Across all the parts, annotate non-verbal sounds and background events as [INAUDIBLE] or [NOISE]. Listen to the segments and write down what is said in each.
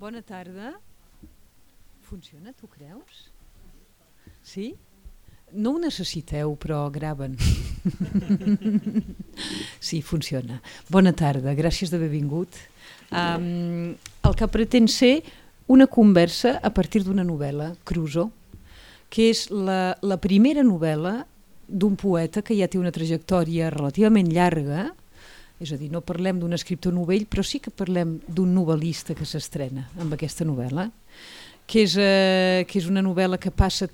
Bona tarda. Funciona, tu creus? Sí? No ho necessiteu, però graven. [LAUGHS] sí, funciona. Bona tarda, gràcies d'haver vingut. Um, el que pretén ser una conversa a partir d'una novel·la, Crusoe, que és la, la primera novel·la d'un poeta que ja té una trajectòria relativament llarga, és a dir, no parlem d'un escriptor novell, però sí que parlem d'un novel·lista que s'estrena amb aquesta novel·la, que és, eh, que és una novel·la que passa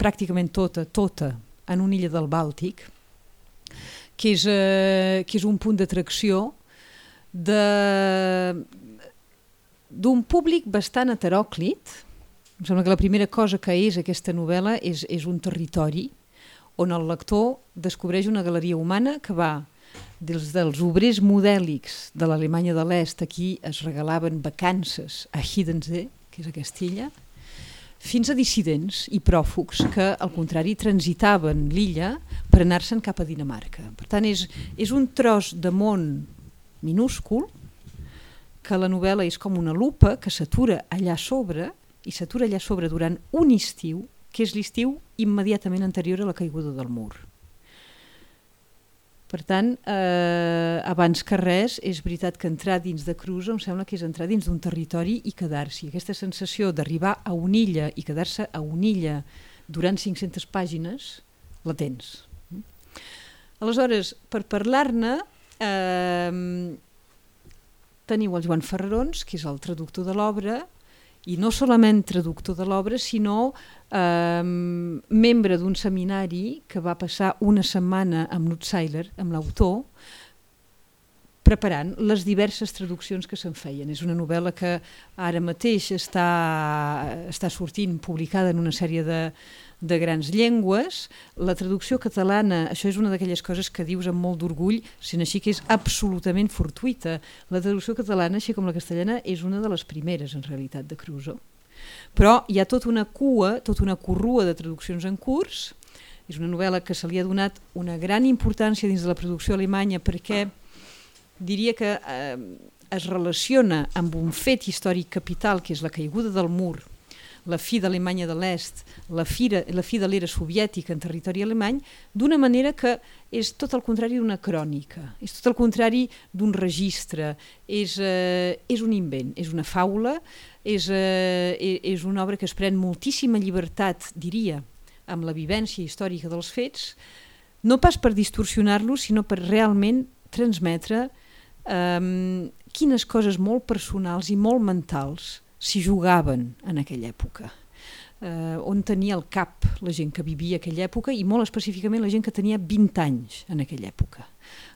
pràcticament tota, tota, en una illa del Bàltic, que és, eh, que és un punt d'atracció d'un públic bastant heteròclit. Em sembla que la primera cosa que és aquesta novel·la és, és un territori on el lector descobreix una galeria humana que va des dels obrers modèlics de l'Alemanya de l'Est, aquí es regalaven vacances a Hiddensee, que és aquesta illa, fins a dissidents i pròfugs que, al contrari, transitaven l'illa per anar-se'n cap a Dinamarca. Per tant, és, és un tros de món minúscul que la novel·la és com una lupa que s'atura allà sobre i s'atura allà sobre durant un estiu, que és l'estiu immediatament anterior a la caiguda del mur. Per tant, eh, abans que res, és veritat que entrar dins de Cruzo em sembla que és entrar dins d'un territori i quedar-s'hi. Aquesta sensació d'arribar a una illa i quedar-se a una illa durant 500 pàgines, la tens. Aleshores, per parlar-ne, eh, teniu el Joan Ferrarons, que és el traductor de l'obra, i no solament traductor de l'obra, sinó eh, membre d'un seminari que va passar una setmana amb Nutzeiler, amb l'autor, preparant les diverses traduccions que se'n feien. És una novel·la que ara mateix està, està sortint publicada en una sèrie de, de grans llengües. La traducció catalana, això és una d'aquelles coses que dius amb molt d'orgull, sent així que és absolutament fortuita. La traducció catalana, així com la castellana, és una de les primeres, en realitat, de Crusoe. Però hi ha tota una cua, tota una corrua de traduccions en curs. És una novel·la que se li ha donat una gran importància dins de la producció alemanya perquè diria que eh, es relaciona amb un fet històric capital que és la caiguda del mur la fi d'Alemanya de l'Est, la, la fi de l'era soviètica en territori alemany, d'una manera que és tot el contrari d'una crònica, és tot el contrari d'un registre, és, eh, és un invent, és una faula, és, eh, e, és una obra que es pren moltíssima llibertat, diria, amb la vivència històrica dels fets, no pas per distorsionar-los, sinó per realment transmetre eh, quines coses molt personals i molt mentals s'hi jugaven en aquella època. Eh, on tenia el cap la gent que vivia aquella època i molt específicament la gent que tenia 20 anys en aquella època.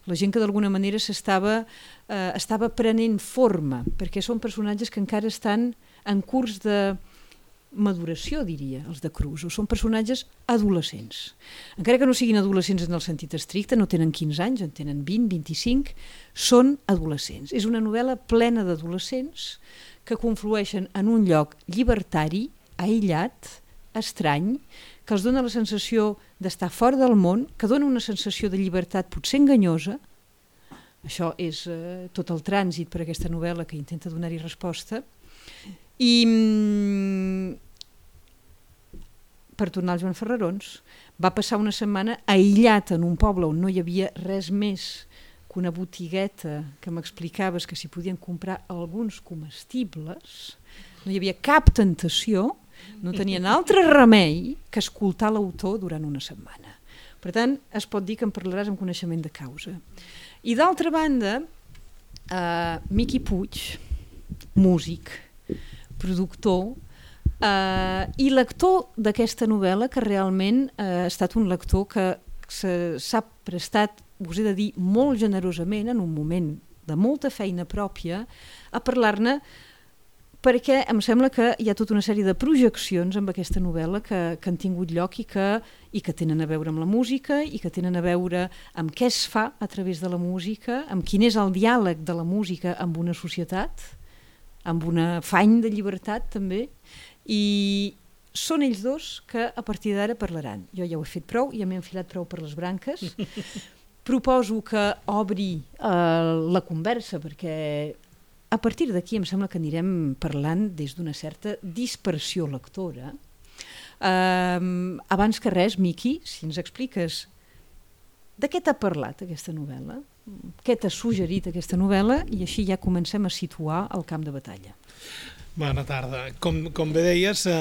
La gent que d'alguna manera s'estava eh, estava prenent forma, perquè són personatges que encara estan en curs de maduració, diria, els de Cruz, o són personatges adolescents. Encara que no siguin adolescents en el sentit estricte, no tenen 15 anys, en tenen 20, 25, són adolescents. És una novel·la plena d'adolescents que conflueixen en un lloc llibertari, aïllat, estrany, que els dona la sensació d'estar fora del món, que dona una sensació de llibertat potser enganyosa. Això és eh, tot el trànsit per aquesta novel·la que intenta donar-hi resposta. I mm, per tornar al Joan Ferrarons, va passar una setmana aïllat en un poble on no hi havia res més que una botigueta que m'explicaves que s'hi podien comprar alguns comestibles, no hi havia cap tentació, no tenien altre remei que escoltar l'autor durant una setmana. Per tant, es pot dir que en parlaràs amb coneixement de causa. I d'altra banda, eh, Miqui Puig, músic, productor, eh, i lector d'aquesta novel·la, que realment eh, ha estat un lector que s'ha prestat us he de dir molt generosament, en un moment de molta feina pròpia, a parlar-ne perquè em sembla que hi ha tota una sèrie de projeccions amb aquesta novel·la que, que han tingut lloc i que, i que tenen a veure amb la música i que tenen a veure amb què es fa a través de la música, amb quin és el diàleg de la música amb una societat, amb un afany de llibertat també, i són ells dos que a partir d'ara parlaran. Jo ja ho he fet prou, ja m'he enfilat prou per les branques, [LAUGHS] proposo que obri eh, la conversa perquè a partir d'aquí em sembla que anirem parlant des d'una certa dispersió lectora. Um, abans que res, Miqui, si ens expliques de què t'ha parlat aquesta novel·la, què t'ha suggerit aquesta novel·la i així ja comencem a situar el camp de batalla. Bona tarda. Com, com bé deies, eh,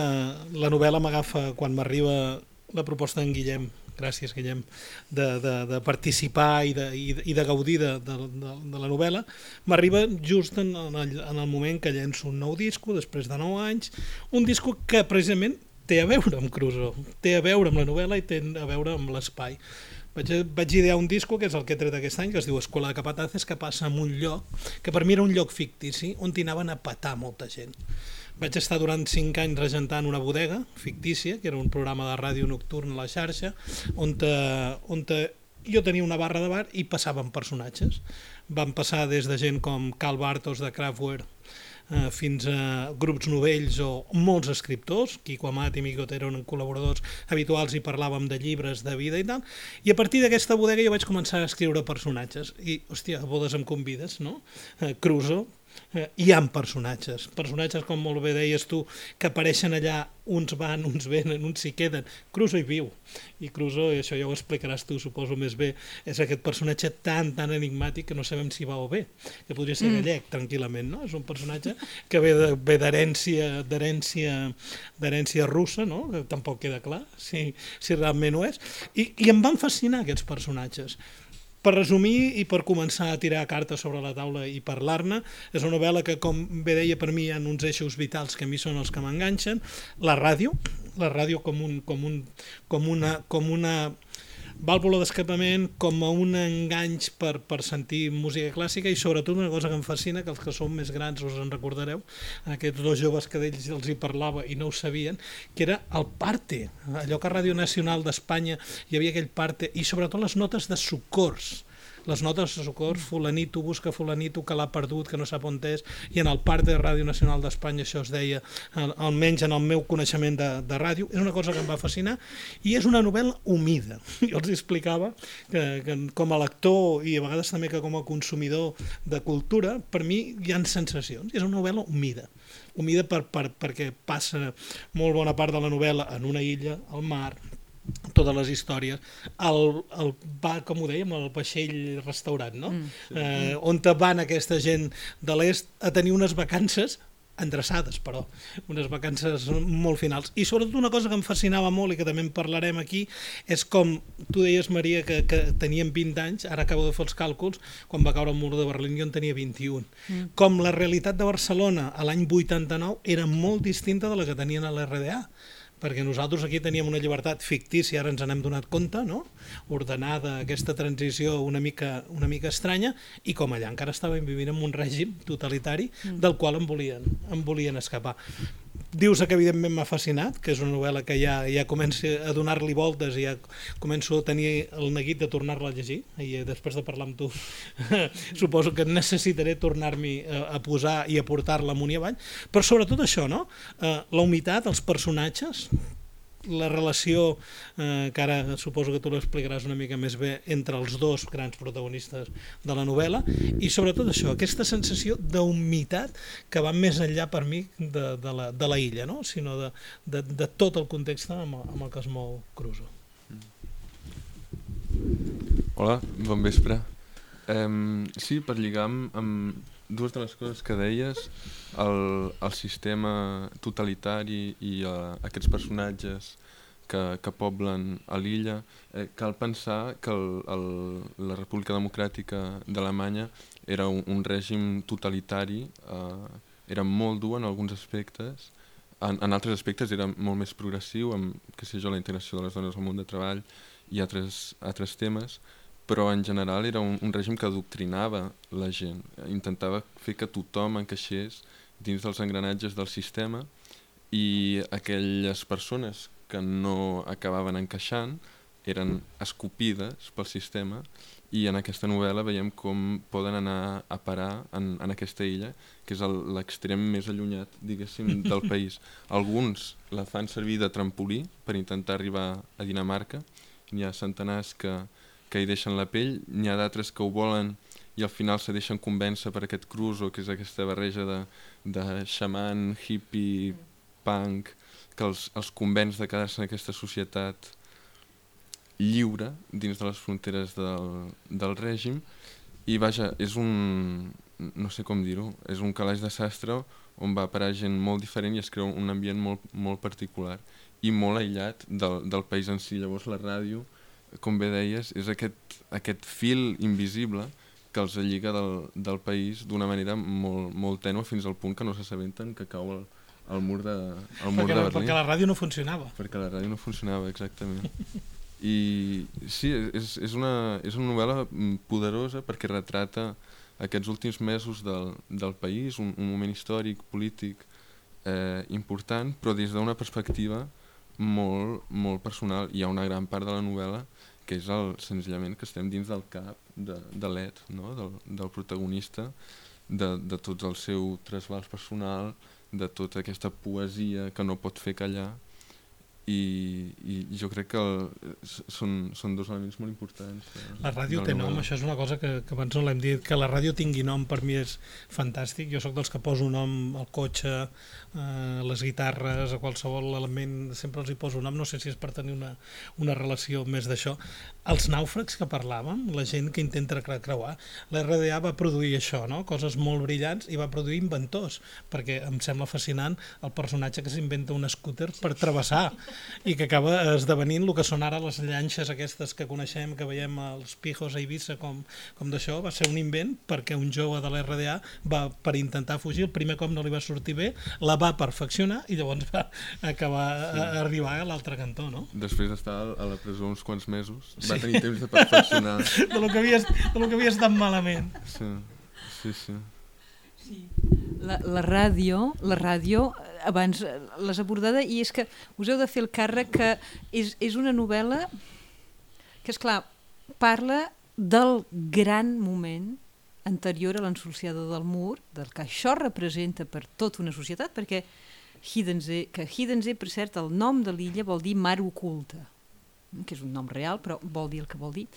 la novel·la m'agafa quan m'arriba la proposta d'en Guillem, gràcies Guillem, de, de, de participar i de, i de, i de gaudir de, de, de, de la novel·la, m'arriba just en, en, el, en el moment que llenço un nou disco, després de 9 anys, un disco que precisament té a veure amb Crusoe, té a veure amb la novel·la i té a veure amb l'espai. Vaig, vaig idear un disco, que és el que he tret aquest any, que es diu Escola de Capataces, que passa en un lloc, que per mi era un lloc fictici, on hi anaven a patar molta gent. Vaig estar durant 5 anys regentant una bodega fictícia, que era un programa de ràdio nocturn a la xarxa, on, te, on te, jo tenia una barra de bar i passaven personatges. Van passar des de gent com Cal Bartos de Kraftwerk, eh, fins a grups novells o molts escriptors, Quico Amat i Mico eren col·laboradors habituals i parlàvem de llibres, de vida i tal, i a partir d'aquesta bodega jo vaig començar a escriure personatges, i, hòstia, bodes em convides, no? Eh, Cruzo, hi han personatges, personatges com molt bé deies tu, que apareixen allà, uns van, uns venen, uns s'hi queden. Crusoe hi viu, i Crusoe, això ja ho explicaràs tu, suposo més bé, és aquest personatge tan, tan enigmàtic que no sabem si va o bé, que podria ser mm. gallec, tranquil·lament, no? És un personatge que ve d'herència d'herència d'herència russa, no? Que tampoc queda clar si, si realment ho és, i, i em van fascinar aquests personatges. Per resumir i per començar a tirar cartes sobre la taula i parlar-ne, és una novel·la que, com bé deia, per mi ha uns eixos vitals que a mi són els que m'enganxen. La ràdio, la ràdio com, un, com, un, com, una, com una vàlvula d'escapament com a un enganys per, per sentir música clàssica i sobretot una cosa que em fascina, que els que som més grans us en recordareu, aquests dos joves que d'ells els hi parlava i no ho sabien, que era el parte, allò que a Ràdio Nacional d'Espanya hi havia aquell parte, i sobretot les notes de socors, les notes de socors, fulanito busca fulanito que l'ha perdut, que no sap on és, i en el parc de Ràdio Nacional d'Espanya això es deia, almenys en el meu coneixement de, de ràdio, és una cosa que em va fascinar, i és una novel·la humida. [LAUGHS] Jo els explicava que, que com a lector i a vegades també que com a consumidor de cultura, per mi hi han sensacions, és una novel·la humida. Humida per, per, perquè passa molt bona part de la novel·la en una illa, al mar, totes les històries, el, el va, com ho dèiem, el vaixell restaurant, no? Mm, sí. eh, on van aquesta gent de l'est a tenir unes vacances endreçades, però, unes vacances molt finals. I sobretot una cosa que em fascinava molt i que també en parlarem aquí és com, tu deies, Maria, que, que teníem 20 anys, ara acabo de fer els càlculs, quan va caure el mur de Berlín jo en tenia 21. Mm. Com la realitat de Barcelona a l'any 89 era molt distinta de la que tenien a l'RDA perquè nosaltres aquí teníem una llibertat fictícia, ara ens n'hem donat compte, no? ordenada aquesta transició una mica, una mica estranya, i com allà encara estàvem vivint en un règim totalitari mm. del qual en volien, en volien escapar. Dius que evidentment m'ha fascinat, que és una novel·la que ja, ja comença a donar-li voltes i ja començo a tenir el neguit de tornar-la a llegir i eh, després de parlar amb tu [LAUGHS] suposo que necessitaré tornar-m'hi a, a posar i a portar-la amunt i avall, però sobretot això, no? Eh, la humitat, els personatges, la relació, eh, que ara suposo que tu l'explicaràs una mica més bé, entre els dos grans protagonistes de la novel·la, i sobretot això, aquesta sensació d'humitat que va més enllà per mi de, de, la, de la illa, no? sinó de, de, de tot el context amb, amb el que es mou Crusoe. Hola, bon vespre. Um, sí, per lligar amb, amb dues de les coses que deies, el, el sistema totalitari i uh, aquests personatges que, que poblen a l'illa, eh, cal pensar que el, el, la República Democràtica d'Alemanya era un, un règim totalitari, eh, era molt dur en alguns aspectes, en, en altres aspectes era molt més progressiu, amb que sé jo, la integració de les dones al món de treball i altres, altres temes, però en general era un, un règim que adoctrinava la gent, intentava fer que tothom encaixés dins dels engranatges del sistema i aquelles persones que no acabaven encaixant eren escopides pel sistema i en aquesta novel·la veiem com poden anar a parar en, en aquesta illa, que és l'extrem més allunyat, diguéssim, del [LAUGHS] país. Alguns la fan servir de trampolí per intentar arribar a Dinamarca, n'hi ha centenars que, que hi deixen la pell, n'hi ha d'altres que ho volen i al final se deixen convèncer per aquest Cruso, que és aquesta barreja de, de xaman, hippie, punk, que els, els convenç de quedar-se en aquesta societat lliure dins de les fronteres del, del règim i vaja, és un, no sé com dir-ho, és un calaix de sastre on va parar gent molt diferent i es creu un ambient molt, molt particular i molt aïllat del, del país en si. Llavors la ràdio, com bé deies, és aquest, aquest fil invisible que els lliga del, del país d'una manera molt, molt tènua fins al punt que no s'assabenten que cau el, el mur de, el mur perquè, de Berlín. perquè la ràdio no funcionava. Perquè la ràdio no funcionava, exactament. [LAUGHS] I sí, és, és, una, és una novel·la mm, poderosa perquè retrata aquests últims mesos del, del país, un, un moment històric, polític eh, important, però des d'una perspectiva molt, molt personal. Hi ha una gran part de la novel·la que és el, senzillament que estem dins del cap de, de l'Ed, no? del, del protagonista, de, de tot el seu trasbals personal, de tota aquesta poesia que no pot fer callar, i, i jo crec que el, són, són dos elements molt importants. De, la ràdio té nom, això és una cosa que, que abans no l'hem dit, que la ràdio tingui nom per mi és fantàstic, jo sóc dels que poso nom al cotxe, eh, les guitarres, a qualsevol element, sempre els hi poso nom, no sé si és per tenir una, una relació més d'això. Els nàufrags que parlàvem, la gent que intenta creuar, la RDA va produir això, no? coses molt brillants i va produir inventors, perquè em sembla fascinant el personatge que s'inventa un scooter per travessar i que acaba esdevenint el que són ara les llanxes aquestes que coneixem, que veiem als pijos a Eivissa com, com d'això, va ser un invent perquè un jove de l'RDA va per intentar fugir, el primer cop no li va sortir bé, la va perfeccionar i llavors va acabar sí. a arribar a l'altre cantó, no? Després d'estar a la presó uns quants mesos, sí. va tenir temps de perfeccionar. [LAUGHS] de lo que havia, de lo que havia estat malament. Sí, sí, sí. Sí. La, la ràdio, la ràdio abans eh, les abordada i és que us heu de fer el càrrec que és, és una novel·la que, és clar parla del gran moment anterior a l'ensolciada del mur, del que això representa per tota una societat, perquè Hiddensee, que Hiddensee, per cert, el nom de l'illa vol dir mar oculta, que és un nom real, però vol dir el que vol dir.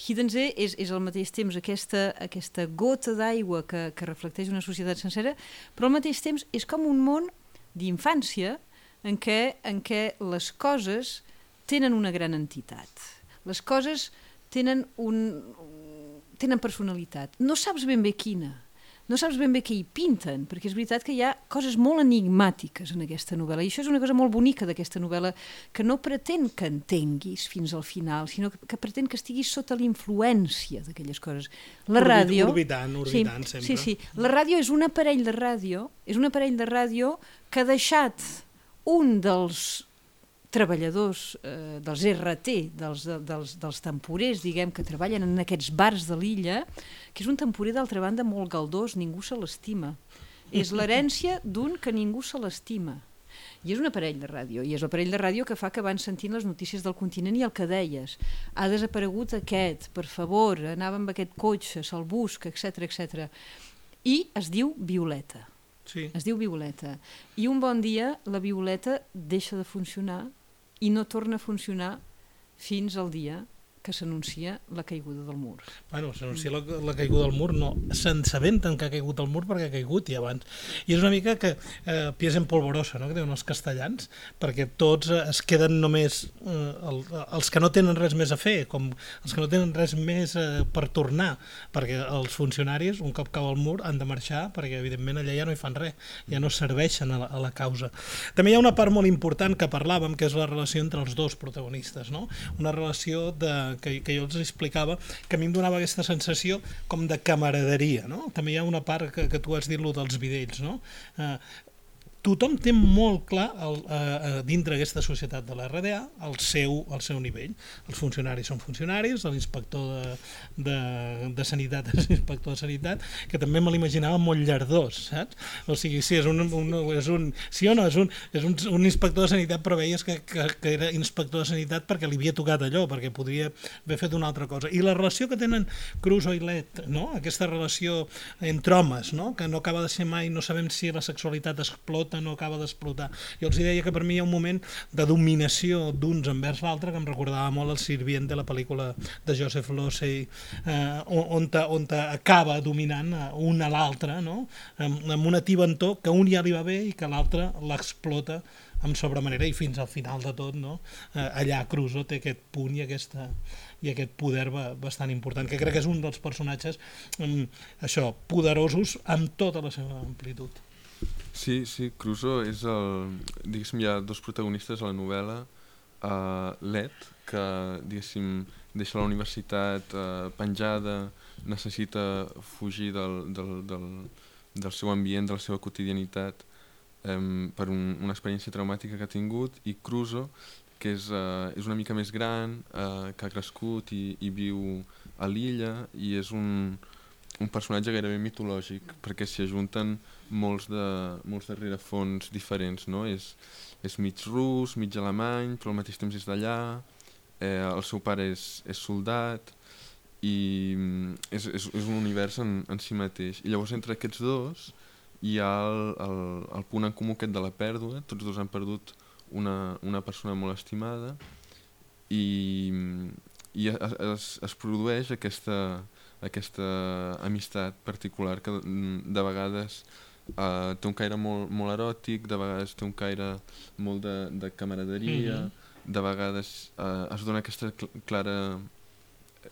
Hiddensee és, és al mateix temps aquesta, aquesta gota d'aigua que, que reflecteix una societat sencera, però al mateix temps és com un món d'infància en què, en què les coses tenen una gran entitat. Les coses tenen, un, tenen personalitat. No saps ben bé quina, no saps ben bé què hi pinten, perquè és veritat que hi ha coses molt enigmàtiques en aquesta novel·la, i això és una cosa molt bonica d'aquesta novel·la, que no pretén que entenguis fins al final, sinó que, que pretén que estiguis sota l'influència d'aquelles coses. La Orbit, ràdio... Orbitant, orbitant, sí, sempre. Sí, sí. La ràdio és un aparell de ràdio, és un aparell de ràdio que ha deixat un dels treballadors eh, dels RT, dels, dels, dels temporers, diguem, que treballen en aquests bars de l'illa, que és un temporer, d'altra banda, molt galdós, ningú se l'estima. És l'herència d'un que ningú se l'estima. I és un aparell de ràdio, i és l'aparell de ràdio que fa que van sentint les notícies del continent i el que deies. Ha desaparegut aquest, per favor, anava amb aquest cotxe, se'l busca, etc etc. I es diu Violeta. Sí. Es diu Violeta. I un bon dia la Violeta deixa de funcionar i no torna a funcionar fins al dia que s'anuncia la caiguda del mur. Bueno, s'anuncia la, la caiguda del mur, no, se'n sabenten que ha caigut el mur perquè ha caigut i abans. I és una mica que eh, pies en polvorosa, no?, que diuen els castellans, perquè tots eh, es queden només eh, el, els que no tenen res més a fer, com els que no tenen res més eh, per tornar, perquè els funcionaris, un cop cau el mur, han de marxar, perquè evidentment allà ja no hi fan res, ja no serveixen a la, a la causa. També hi ha una part molt important que parlàvem, que és la relació entre els dos protagonistes, no? Una relació de que, que jo els explicava, que a mi em donava aquesta sensació com de camaraderia, no? També hi ha una part que, que tu has dit, lo dels vidells, no? Eh, tothom té molt clar el, eh, dintre aquesta societat de la RDA el seu, el seu nivell. Els funcionaris són funcionaris, l'inspector de, de, de sanitat [LAUGHS] és inspector de sanitat, que també me l'imaginava molt llardós, saps? O sigui, sí, és un, un, és un, sí o no, és un, és un, un inspector de sanitat, però veies que, que, que era inspector de sanitat perquè li havia tocat allò, perquè podria haver fet una altra cosa. I la relació que tenen Crusoe i Let, no? aquesta relació entre homes, no? que no acaba de ser mai, no sabem si la sexualitat explota explota, no acaba d'explotar. Jo els deia que per mi hi ha un moment de dominació d'uns envers l'altre que em recordava molt el Sirvient de la pel·lícula de Joseph Losey, eh, on, on, acaba dominant un a l'altre, no? amb, amb una tibantor que un ja li va bé i que l'altre l'explota amb sobremanera i fins al final de tot no? eh, allà Crusoe té aquest punt i aquesta, i aquest poder bastant important, que crec que és un dels personatges um, això, poderosos amb tota la seva amplitud. Sí, sí, Crusoe és el... Diguéssim, hi ha dos protagonistes a la novel·la, uh, Let, que, diguéssim, deixa la universitat uh, penjada, necessita fugir del, del, del, del seu ambient, de la seva quotidianitat, um, per un, una experiència traumàtica que ha tingut i Cruzo, que és, uh, és una mica més gran, uh, que ha crescut i, i viu a l'illa i és un, un personatge gairebé mitològic perquè s'hi ajunten molts de, molts de rerefons diferents, no? És, és mig rus, mig alemany, però al mateix temps és d'allà, eh, el seu pare és, és soldat i mm, és, és, és un univers en, en si mateix. I llavors entre aquests dos hi ha el, el, el punt en comú aquest de la pèrdua, tots dos han perdut una, una persona molt estimada i, i es, es, es produeix aquesta, aquesta amistat particular que de vegades uh, té un caire molt, molt eròtic, de vegades té un caire molt de, de camaraderia, mm -hmm. de vegades uh, es dona aquesta cl clara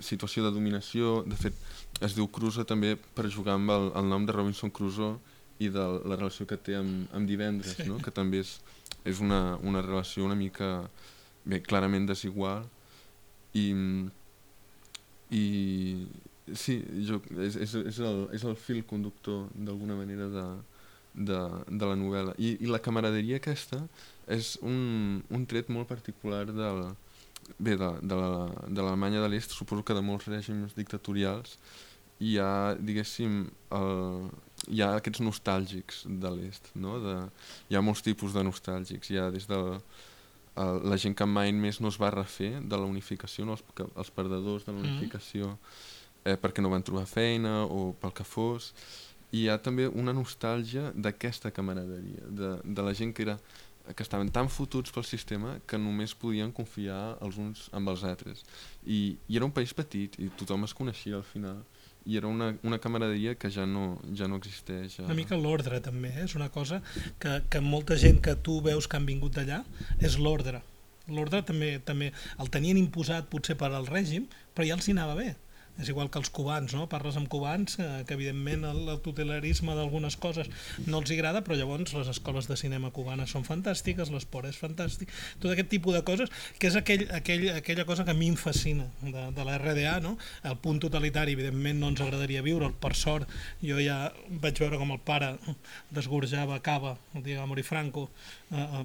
situació de dominació, de fet es diu Crusoe també per jugar amb el, el nom de Robinson Crusoe i de la relació que té amb, amb divendres, sí. no? que també és, és una, una relació una mica bé, clarament desigual i, i sí, jo, és, és, és, el, és el fil conductor d'alguna manera de, de, de la novel·la I, i la camaraderia aquesta és un, un tret molt particular del, bé, de, de l'Alemanya la, de l'Est, suposo que de molts règims dictatorials hi ha, diguéssim, el, hi ha aquests nostàlgics de l'est, no? de, hi ha molts tipus de nostàlgics, hi ha des de el, la gent que mai més no es va refer de la unificació, no? els, que, els perdedors de la mm-hmm. unificació, eh, perquè no van trobar feina o pel que fos, i hi ha també una nostàlgia d'aquesta camaraderia, de, de la gent que era que estaven tan fotuts pel sistema que només podien confiar els uns amb els altres. I, i era un país petit i tothom es coneixia al final i era una, una camaraderia que ja no, ja no existeix. Ja. Una mica l'ordre també, eh? és una cosa que, que molta gent que tu veus que han vingut d'allà és l'ordre. L'ordre també, també el tenien imposat potser per al règim, però ja els hi anava bé és igual que els cubans, no? parles amb cubans eh, que evidentment el, el tutelarisme d'algunes coses no els agrada, però llavors les escoles de cinema cubanes són fantàstiques, l'esport és fantàstic, tot aquest tipus de coses que és aquell, aquell, aquella cosa que a mi em fascina de, de la RDA, no? el punt totalitari evidentment no ens agradaria viure, per sort jo ja vaig veure com el pare desgorjava cava el dia morir Franco eh, eh,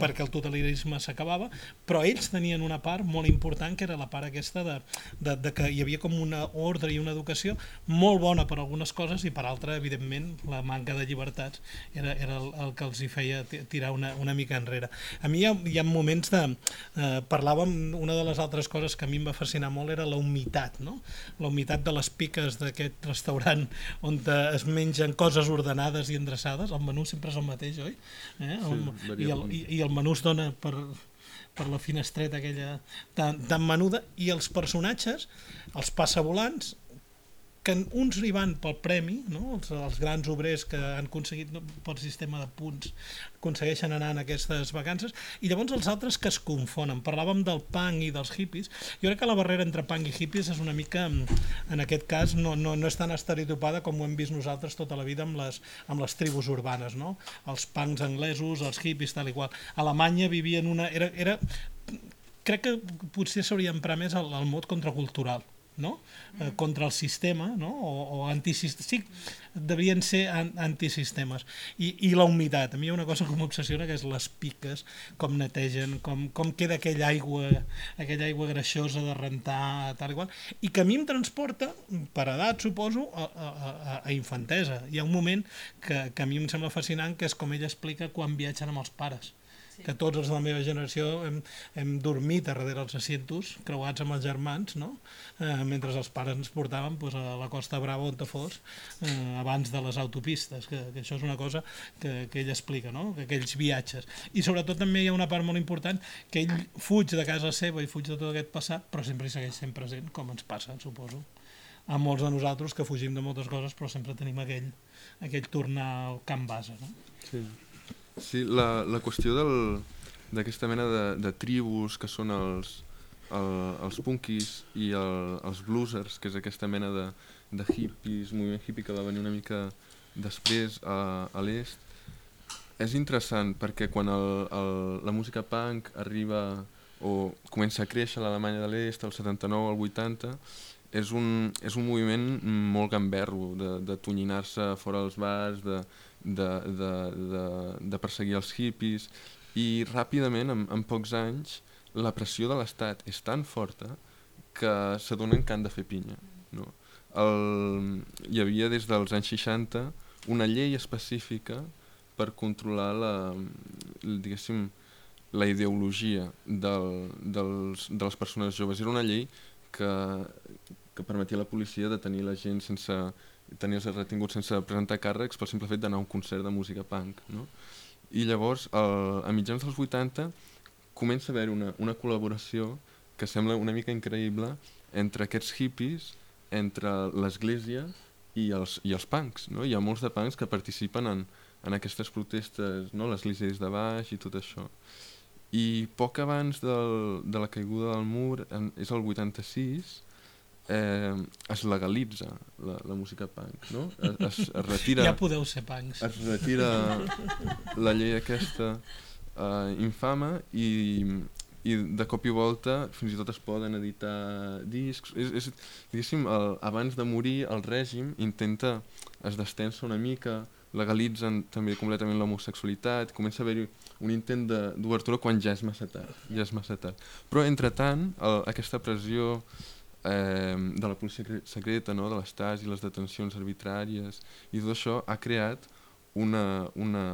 perquè el totalitarisme s'acabava, però ells tenien una part molt important que era la part aquesta de, de, de que hi havia com una ordre i una educació molt bona per algunes coses i per altra, evidentment, la manca de llibertats era, era el, el que els hi feia tirar una, una mica enrere. A mi hi ha, hi ha moments de... Eh, parlàvem, una de les altres coses que a mi em va fascinar molt era la humitat, no? La humitat de les piques d'aquest restaurant on es mengen coses ordenades i endreçades, el menú sempre és el mateix, oi? Eh? El, sí, i, el, i, I el menú es dona per per la finestreta aquella tan, tan menuda i els personatges, els passavolants que uns hi van pel premi, no? els, els grans obrers que han aconseguit no, pel sistema de punts aconsegueixen anar en aquestes vacances, i llavors els altres que es confonen. Parlàvem del punk i dels hippies. Jo crec que la barrera entre punk i hippies és una mica, en aquest cas, no, no, no és tan estereotipada com ho hem vist nosaltres tota la vida amb les, amb les tribus urbanes, no? Els punks anglesos, els hippies, tal i qual. A Alemanya vivien una... Era, era, crec que potser s'hauria d'emprar més el, el mot contracultural no? eh, contra el sistema no? o, o antisistemes sí, devien ser an antisistemes I, i la humitat, a mi hi ha una cosa que m'obsessiona que és les piques, com netegen com, com queda aquella aigua aquella aigua greixosa de rentar tal i qual, i que a mi em transporta per edat suposo a, a, a infantesa, hi ha un moment que, que a mi em sembla fascinant que és com ella explica quan viatgen amb els pares que tots els de la meva generació hem, hem dormit a darrere els asientos, creuats amb els germans, no? eh, mentre els pares ens portaven pues, a la Costa Brava on te fos, eh, abans de les autopistes, que, que això és una cosa que, que ell explica, no? que aquells viatges. I sobretot també hi ha una part molt important, que ell fuig de casa seva i fuig de tot aquest passat, però sempre hi segueix sent present, com ens passa, suposo a molts de nosaltres que fugim de moltes coses però sempre tenim aquell, aquell tornar al camp base. No? Sí. Sí, la, la qüestió d'aquesta mena de, de tribus que són els, el, els punkis i el, els bluesers, que és aquesta mena de, de hippies, moviment hippie que va venir una mica després a, a l'est, és interessant perquè quan el, el, la música punk arriba o comença a créixer a l'Alemanya de l'Est, al 79 al 80, és un, és un moviment molt gamberro, de, de tonyinar-se fora dels bars, de, de, de, de, de perseguir els hippies i ràpidament, en, en pocs anys, la pressió de l'Estat és tan forta que s'adonen que han de fer pinya. No? El, hi havia des dels anys 60 una llei específica per controlar la, diguéssim, la ideologia del, dels, de les persones joves. Era una llei que, que permetia a la policia detenir la gent sense tenir-se retingut sense presentar càrrecs pel simple fet d'anar a un concert de música punk. No? I llavors, el, a mitjans dels 80, comença a haver una, una col·laboració que sembla una mica increïble entre aquests hippies, entre l'església i els, i els punks. No? Hi ha molts de punks que participen en, en aquestes protestes, no? les lícies de baix i tot això. I poc abans del, de la caiguda del mur, en, és el 86, eh, es legalitza la, la música punk, no? Es, es [LAUGHS] retira... Ja podeu ser punks. Es retira la llei aquesta eh, infama i, i de cop i volta fins i tot es poden editar discs. És, és, diguéssim, el, abans de morir el règim intenta, es destensa una mica, legalitzen també completament l'homosexualitat, comença a haver-hi un intent d'obertura quan ja és massa tard, ja és massa tard. Però entretant, el, aquesta pressió eh, de la policia secreta, no? de les i les detencions arbitràries i tot això ha creat una, una,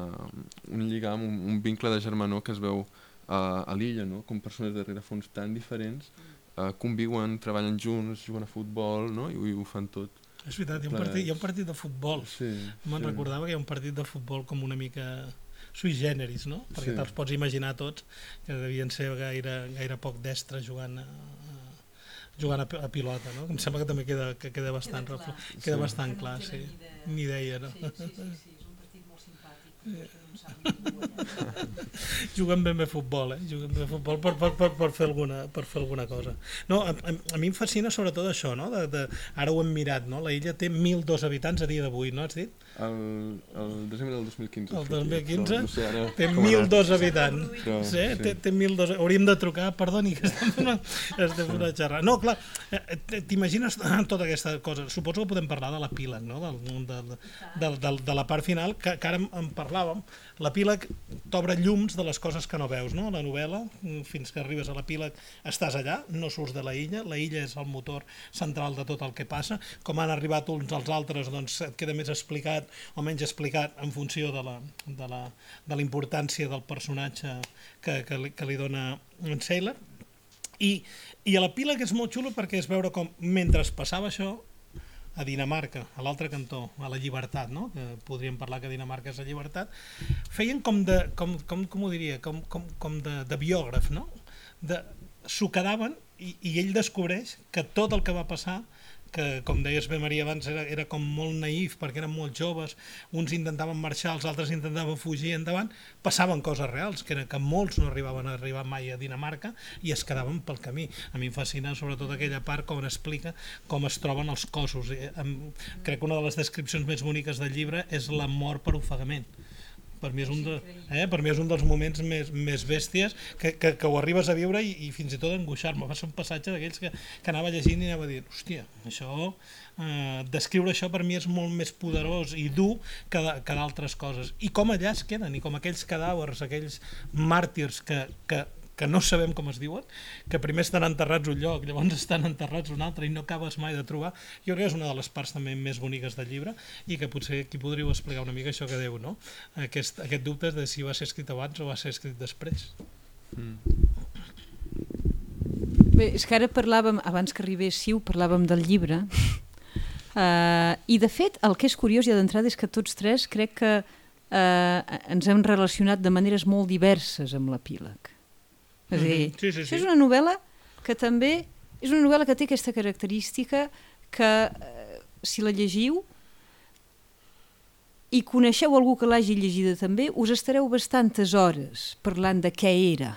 un lligam, un, un vincle de germanor que es veu a, a l'illa, no? com persones de rerefons tan diferents eh, conviuen, treballen junts, juguen a futbol no? I, i ho fan tot. És veritat, hi ha un partit, hi ha un partit de futbol. Sí, Me'n sí. recordava que hi ha un partit de futbol com una mica sui generis, no? Perquè sí. te'ls pots imaginar tots, que devien ser gaire, gaire poc destres jugant a, jugant a, a pilota, no? Em sembla que també queda, que queda bastant, queda clar, queda sí. bastant clar sí. ni idea, no? Sí, sí, sí, sí, és un partit molt simpàtic. [LAUGHS] juguen ben bé futbol, eh? Juguen bé futbol per, per, per, per, fer alguna, per fer alguna cosa. No, a, a, a mi em fascina sobretot això, no? De, de, ara ho hem mirat, no? La illa té 1.002 habitants a dia d'avui, no has dit? El, el desembre del 2015. El 2015 no, no sé, ara, té 1.002 habitants. Però, sí, sí. Té, té 1.002... Hauríem de trucar, perdoni, que estem fent una, estem una xerrada. No, clar, eh, t'imagines tota aquesta cosa. Suposo que podem parlar de l'epíleg, no? Del, de, de, de, de la part final, que, que ara en parlàvem. L'epíleg t'obre llums de les coses que no veus, no? La novel·la, fins que arribes a l'epíleg, estàs allà, no surts de la illa, la illa és el motor central de tot el que passa. Com han arribat uns als altres, doncs et queda més explicat explicat o menys explicat en funció de la, de la, de la importància del personatge que, que, li, que li dona en Sailor. I, i a l'epíleg és molt xulo perquè és veure com mentre passava això a Dinamarca, a l'altre cantó, a la llibertat, no? que podríem parlar que Dinamarca és la llibertat, feien com de, com, com, com ho diria, com, com, com de, de biògraf, no? De, s'ho quedaven i, i ell descobreix que tot el que va passar que, com deies bé Maria abans, era, era com molt naïf perquè eren molt joves, uns intentaven marxar, els altres intentaven fugir endavant, passaven coses reals, que era que molts no arribaven a arribar mai a Dinamarca i es quedaven pel camí. A mi em fascina sobretot aquella part com explica com es troben els cossos. Eh, crec que una de les descripcions més boniques del llibre és la mort per ofegament per mi és un, de, eh, per mi és un dels moments més, més bèsties que, que, que ho arribes a viure i, i fins i tot angoixar-me. Va ser un passatge d'aquells que, que anava llegint i anava dir, hòstia, això, eh, descriure això per mi és molt més poderós i dur que, que d'altres coses. I com allà es queden, i com aquells cadàvers, aquells màrtirs que, que, que no sabem com es diuen, que primer estan enterrats un lloc, llavors estan enterrats un altre i no acabes mai de trobar. Jo crec que és una de les parts també més boniques del llibre i que potser aquí podríeu explicar una mica això que deu, no? Aquest, aquest dubte de si va ser escrit abans o va ser escrit després. Mm. Bé, és que ara parlàvem, abans que arribéssiu, parlàvem del llibre, uh, i de fet el que és curiós ja d'entrada és que tots tres crec que uh, ens hem relacionat de maneres molt diverses amb l'epíleg. És a dir, mm -hmm. sí, sí, sí. és una novel·la que també és una novel·la que té aquesta característica que uh, si la llegiu i coneixeu algú que l'hagi llegida també, us estareu bastantes hores parlant de què era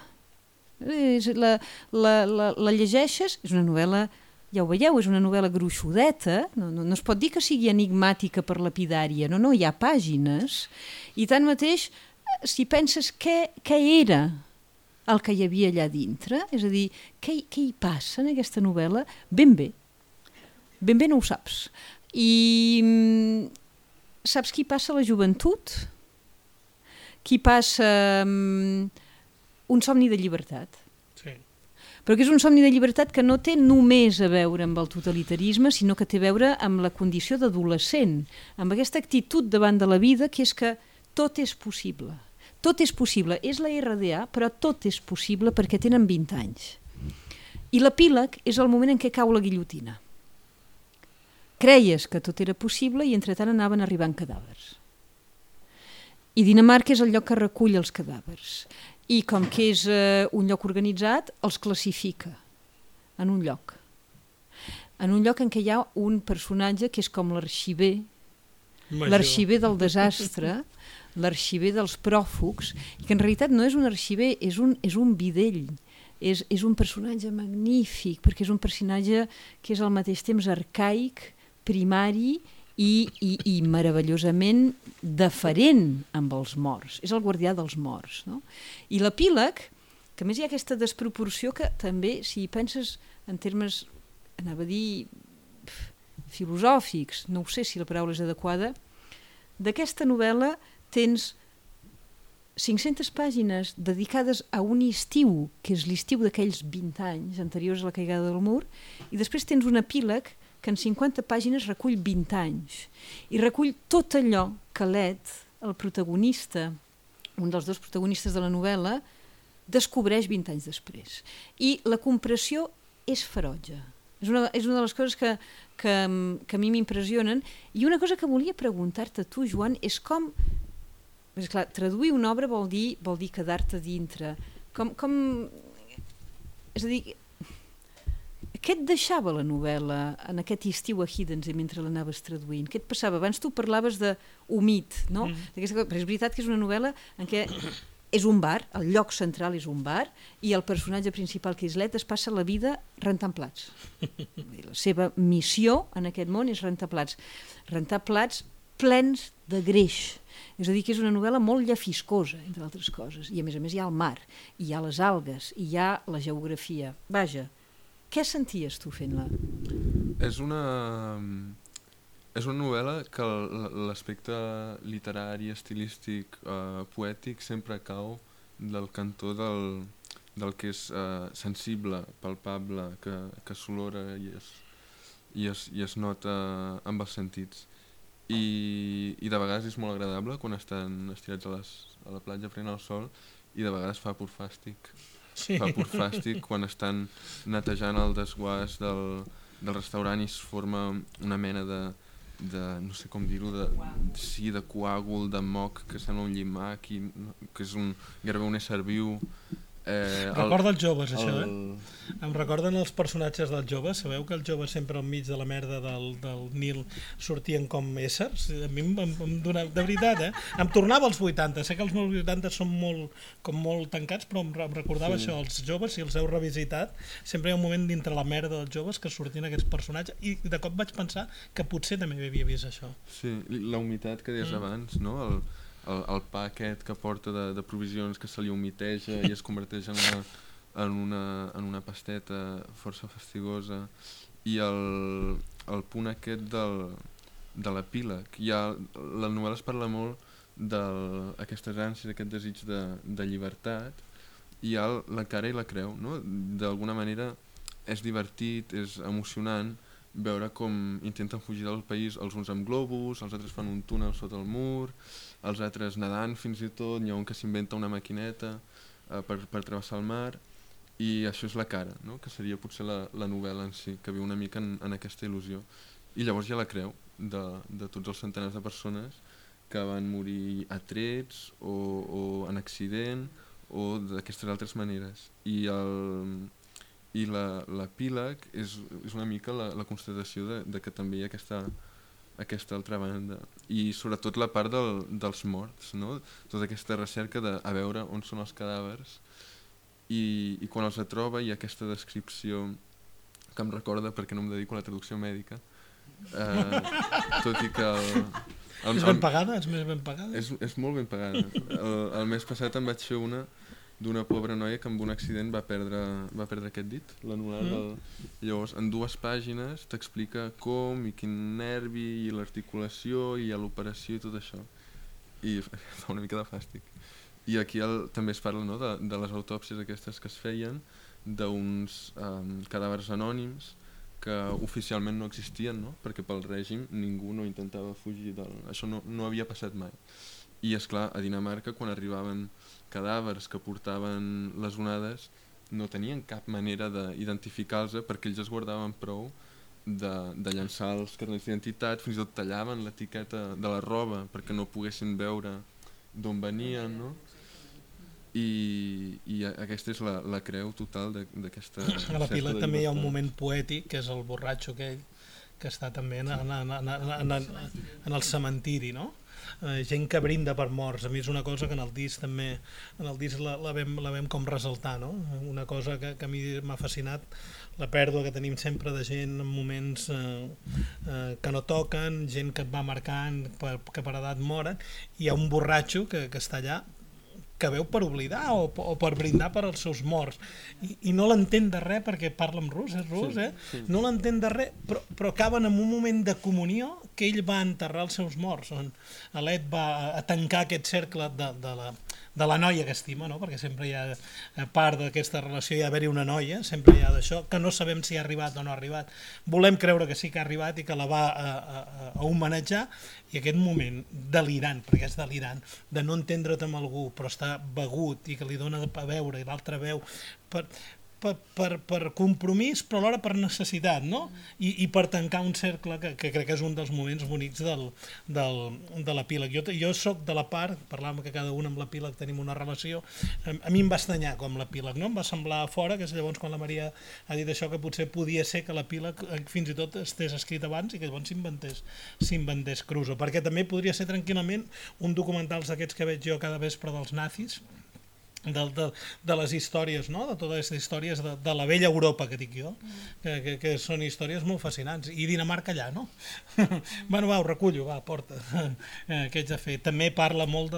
la, la, la, la llegeixes, és una novel·la, ja ho veieu, és una novel·la gruixudeta, no, no, no es pot dir que sigui enigmàtica per lapidària, no, no, hi ha pàgines, i tanmateix, si penses què, què era el que hi havia allà dintre, és a dir, què, què hi passa en aquesta novel·la, ben bé, ben bé no ho saps. I mm, saps qui passa la joventut? Qui passa... Um, un somni de llibertat. Sí. Però que és un somni de llibertat que no té només a veure amb el totalitarisme, sinó que té a veure amb la condició d'adolescent, amb aquesta actitud davant de la vida que és que tot és possible. Tot és possible. És la RDA, però tot és possible perquè tenen 20 anys. I l'epíleg és el moment en què cau la guillotina. Creies que tot era possible i entretant anaven arribant cadàvers. I Dinamarca és el lloc que recull els cadàvers i com que és eh, un lloc organitzat, els classifica en un lloc. En un lloc en què hi ha un personatge que és com l'arxiver, l'arxiver del desastre, [LAUGHS] l'arxiver dels pròfugs, que en realitat no és un arxiver, és un, és un videll, és, és un personatge magnífic, perquè és un personatge que és al mateix temps arcaic, primari i, i, i meravellosament deferent amb els morts. És el guardià dels morts. No? I l'epíleg, que més hi ha aquesta desproporció que també, si penses en termes, anava a dir, filosòfics, no ho sé si la paraula és adequada, d'aquesta novel·la tens 500 pàgines dedicades a un estiu, que és l'estiu d'aquells 20 anys anteriors a la caigada del mur, i després tens un epíleg que en 50 pàgines recull 20 anys i recull tot allò que l'Ed, el protagonista, un dels dos protagonistes de la novel·la, descobreix 20 anys després. I la compressió és ferotge. És una, és una de les coses que, que, que a mi m'impressionen. I una cosa que volia preguntar-te tu, Joan, és com... És clar, traduir una obra vol dir, vol dir quedar-te dintre. Com, com... És a dir, què et deixava la novel·la en aquest estiu a Hiddens mentre l'anaves traduint? Què et passava? Abans tu parlaves de humit, no? Mm. Però és veritat que és una novel·la en què és un bar, el lloc central és un bar, i el personatge principal, que és l'Ed, es passa la vida rentant plats. La seva missió en aquest món és rentar plats. Rentar plats plens de greix. És a dir, que és una novel·la molt llafiscosa, entre altres coses. I a més a més hi ha el mar, hi ha les algues, hi ha la geografia. Vaja, què senties tu fent-la? És una... És una novel·la que l'aspecte literari, estilístic, eh, poètic sempre cau del cantó del, del que és eh, sensible, palpable, que, que s'olora i, i, es, i es nota amb els sentits. I, I de vegades és molt agradable quan estan estirats a, les, a la platja prenent el sol i de vegades fa pur fàstic sí. fa pur fàstic quan estan netejant el desguàs del, del restaurant i es forma una mena de, de no sé com dir-ho, de, sí, de coàgul, de moc que sembla un llimac, i, que és un, gairebé un ésser viu Eh, Recorda els joves, això, el... eh? Em recorden els personatges dels joves. Sabeu que els joves sempre al mig de la merda del, del Nil sortien com éssers? A mi em, em donava... De veritat, eh? Em tornava als 80. Sé que els meus 80 són molt, com molt tancats, però em, recordava sí. això. Els joves, si els heu revisitat, sempre hi ha un moment dintre la merda dels joves que sortien aquests personatges i de cop vaig pensar que potser també havia vist això. Sí, la humitat que deies mm. abans, no? El, el, el pa aquest que porta de, de provisions que se li humiteja i es converteix en una, en una, en una pasteta força fastigosa i el, el punt aquest del, de l'epíleg ha, la novel·la es parla molt d'aquestes ànsies, aquest desig de, de llibertat hi ha la cara i la creu, no? D'alguna manera és divertit, és emocionant veure com intenten fugir del país els uns amb globus, els altres fan un túnel sota el mur, els altres nedant fins i tot, hi ha un que s'inventa una maquineta eh, per, per travessar el mar, i això és la cara, no? que seria potser la, la novel·la en si, que viu una mica en, en aquesta il·lusió. I llavors ha la creu de, de tots els centenars de persones que van morir a trets o, o en accident o d'aquestes altres maneres. I el, i l'epíleg és, és una mica la, la constatació de, de que també hi ha aquesta, aquesta altra banda i sobretot la part del, dels morts no? tota aquesta recerca de a veure on són els cadàvers i, i quan els troba hi ha aquesta descripció que em recorda perquè no em dedico a la traducció mèdica eh, tot i que el, el, és ben pagada? És més ben pagada? És, és molt ben pagada el, el mes passat em vaig fer una d'una pobra noia que amb un accident va perdre, va perdre aquest dit, l'anular mm. del... Llavors, en dues pàgines t'explica com i quin nervi i l'articulació i l'operació i tot això. I [LAUGHS] fa una mica de fàstic. I aquí el, també es parla no, de, de les autòpsies aquestes que es feien, d'uns um, cadàvers anònims que oficialment no existien, no? perquè pel règim ningú no intentava fugir del... Això no, no havia passat mai. I és clar, a Dinamarca quan arribaven cadàvers que portaven les onades no tenien cap manera d'identificar-los perquè ells es guardaven prou de, de llançar els carnets d'identitat, fins i tot tallaven l'etiqueta de la roba perquè no poguessin veure d'on venien, no? I, i aquesta és la, la creu total d'aquesta... A la pila també hi ha un moment poètic, que és el borratxo aquell, que està també en, en, en, en, en, en el cementiri, no? Eh, gent que brinda per morts. A mi és una cosa que en el disc també en el disc la, la, vam, la vam com ressaltar, no? Una cosa que, que a mi m'ha fascinat, la pèrdua que tenim sempre de gent en moments eh, eh, que no toquen, gent que et va marcant, per, que per edat moren, i hi ha un borratxo que, que està allà que veu per oblidar o, o per brindar per als seus morts i, i no l'entén de res perquè parla en rus, és rus, sí, eh? Sí. No l'entén de res, però, però acaben en un moment de comunió que ell va enterrar els seus morts, on Alet va a tancar aquest cercle de, de la de la noia que estima, no? perquè sempre hi ha a part d'aquesta relació hi ha haver-hi una noia, sempre hi ha d'això, que no sabem si ha arribat o no ha arribat. Volem creure que sí que ha arribat i que la va a, a, a homenatjar i aquest moment delirant, perquè és delirant, de no entendre't amb algú però està begut i que li dona a veure i l'altre veu, per, per, per, per compromís però alhora per necessitat no? I, i per tancar un cercle que, que crec que és un dels moments bonics del, del, de l'epíleg jo, jo sóc de la part, parlàvem que cada un amb l'epíleg tenim una relació a, a mi em va estanyar com l'epíleg no? em va semblar fora, que és llavors quan la Maria ha dit això que potser podia ser que l'epíleg eh, fins i tot estés escrit abans i que llavors s'inventés s'inventés Crusoe, perquè també podria ser tranquil·lament un documental d'aquests que veig jo cada vespre dels nazis de, de, de les històries, no? de totes les històries de, de la vella Europa que dic jo, que, que, que són històries molt fascinants. I Dinamarca allà, no? [LAUGHS] bueno, va, ho recullo, va, porta, [LAUGHS] eh, què haig de fer? També parla molt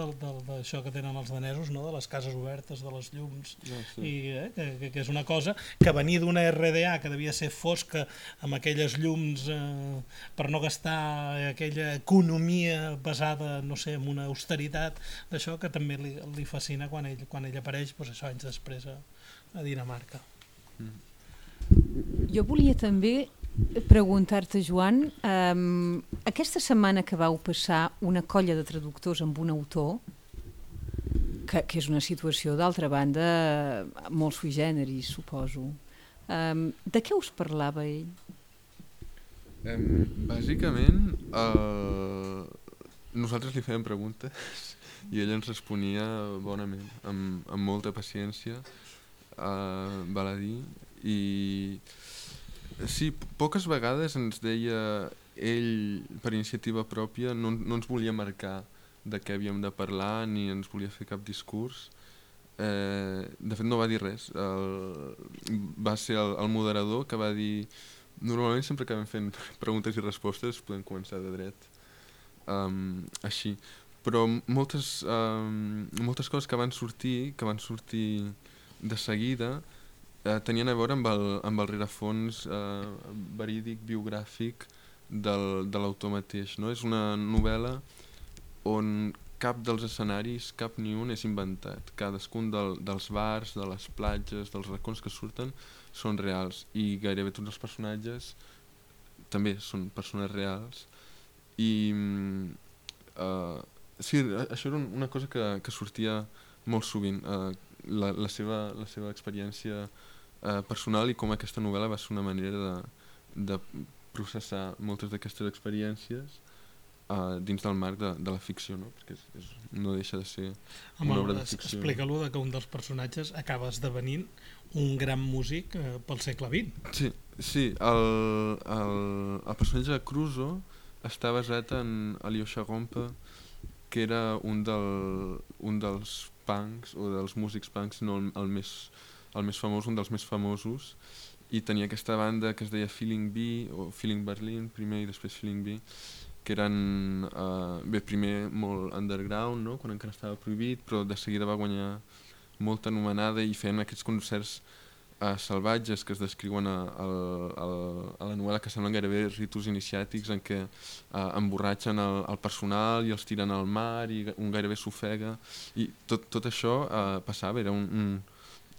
d'això que tenen els danesos, no? de les cases obertes, de les llums, no, sí. i, eh, que, que és una cosa que venia d'una RDA que devia ser fosca amb aquelles llums eh, per no gastar aquella economia basada, no sé, en una austeritat d'això que també li, li fascina quan ell, quan ell ell apareix doncs, això, anys després a, a Dinamarca. Jo volia també preguntar-te, Joan, um, aquesta setmana que vau passar una colla de traductors amb un autor, que, que és una situació, d'altra banda, molt sui generis, suposo. Um, de què us parlava ell? Um, bàsicament, uh, nosaltres li fèiem preguntes i ell ens responia bonament, amb, amb molta paciència, uh, val a dir, i sí, poques vegades ens deia ell, per iniciativa pròpia, no, no ens volia marcar de què havíem de parlar ni ens volia fer cap discurs. Eh, de fet no va dir res, el, va ser el, el moderador que va dir normalment sempre vam fent [LAUGHS] preguntes i respostes podem començar de dret. Um, així, però moltes, um, moltes coses que van sortir, que van sortir de seguida, eh, tenien a veure amb el, amb el rerefons eh, verídic, biogràfic del, de l'autor mateix. No? És una novel·la on cap dels escenaris, cap ni un és inventat. Cadascun del, dels bars, de les platges, dels racons que surten, són reals. I gairebé tots els personatges també són persones reals. I uh, sí, això era una cosa que, que sortia molt sovint, uh, la, la, seva, la seva experiència uh, personal i com aquesta novel·la va ser una manera de, de processar moltes d'aquestes experiències uh, dins del marc de, de la ficció, no? perquè és, és, no deixa de ser Home, una obra de ficció. Explica-lo que un dels personatges acaba esdevenint un gran músic uh, pel segle XX. Sí, sí el, el, el personatge de Cruzo està basat en Alyosha Gompa, que era un, del, un dels punks, o dels músics punks, no el, el, més, el més famós, un dels més famosos, i tenia aquesta banda que es deia Feeling B, o Feeling Berlin primer i després Feeling B, que eren, uh, bé, primer molt underground, no? quan encara estava prohibit, però de seguida va guanyar molta anomenada i feien aquests concerts uh, salvatges que es descriuen a, a, a, a la novel·la que semblen gairebé ritus iniciàtics en què uh, emborratxen el, el personal i els tiren al mar i un gairebé s'ofega i tot, tot això uh, passava, era un, un,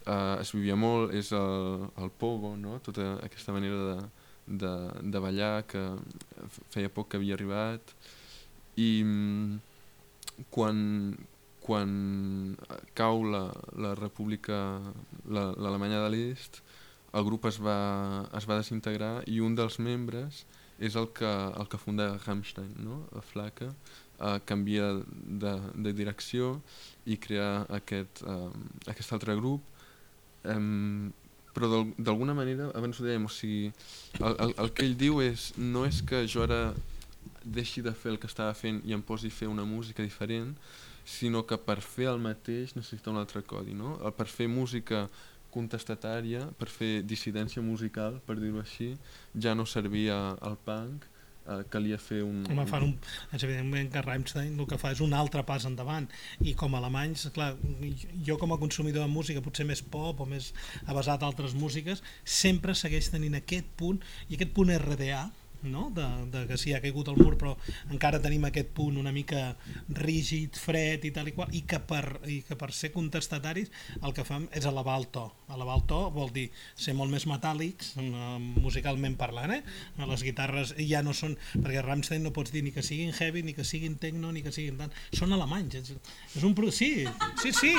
uh, es vivia molt, és el, el pogo, no? tota aquesta manera de, de, de ballar que feia poc que havia arribat i mm, quan, quan cau la, la república, l'Alemanya la, de l'Est, el grup es va, es va desintegrar i un dels membres és el que, el que funda Rammstein, no? la flaca, eh, canvia de, de direcció i crea aquest, eh, aquest altre grup eh, però d'alguna manera, abans ho dèiem, o sigui, el, el, el que ell diu és, no és que jo ara deixi de fer el que estava fent i em posi a fer una música diferent, sinó que per fer el mateix necessita un altre codi, no? Per fer música contestatària, per fer dissidència musical, per dir-ho així, ja no servia el punk, eh, calia fer un... Home, fan un... És evidentment que Rammstein el que fa és un altre pas endavant i com a alemanys, clar, jo com a consumidor de música, potser més pop o més avasat a altres músiques, sempre segueix tenint aquest punt i aquest punt RDA, no? de, de que sí, ha caigut el mur però encara tenim aquest punt una mica rígid, fred i tal i qual i que per, i que per ser contestataris el que fem és elevar el to elevar el to vol dir ser molt més metàl·lics uh, musicalment parlant eh? les guitarres ja no són perquè Rammstein no pots dir ni que siguin heavy ni que siguin techno ni que siguin tant són alemanys és, és un... sí, sí, sí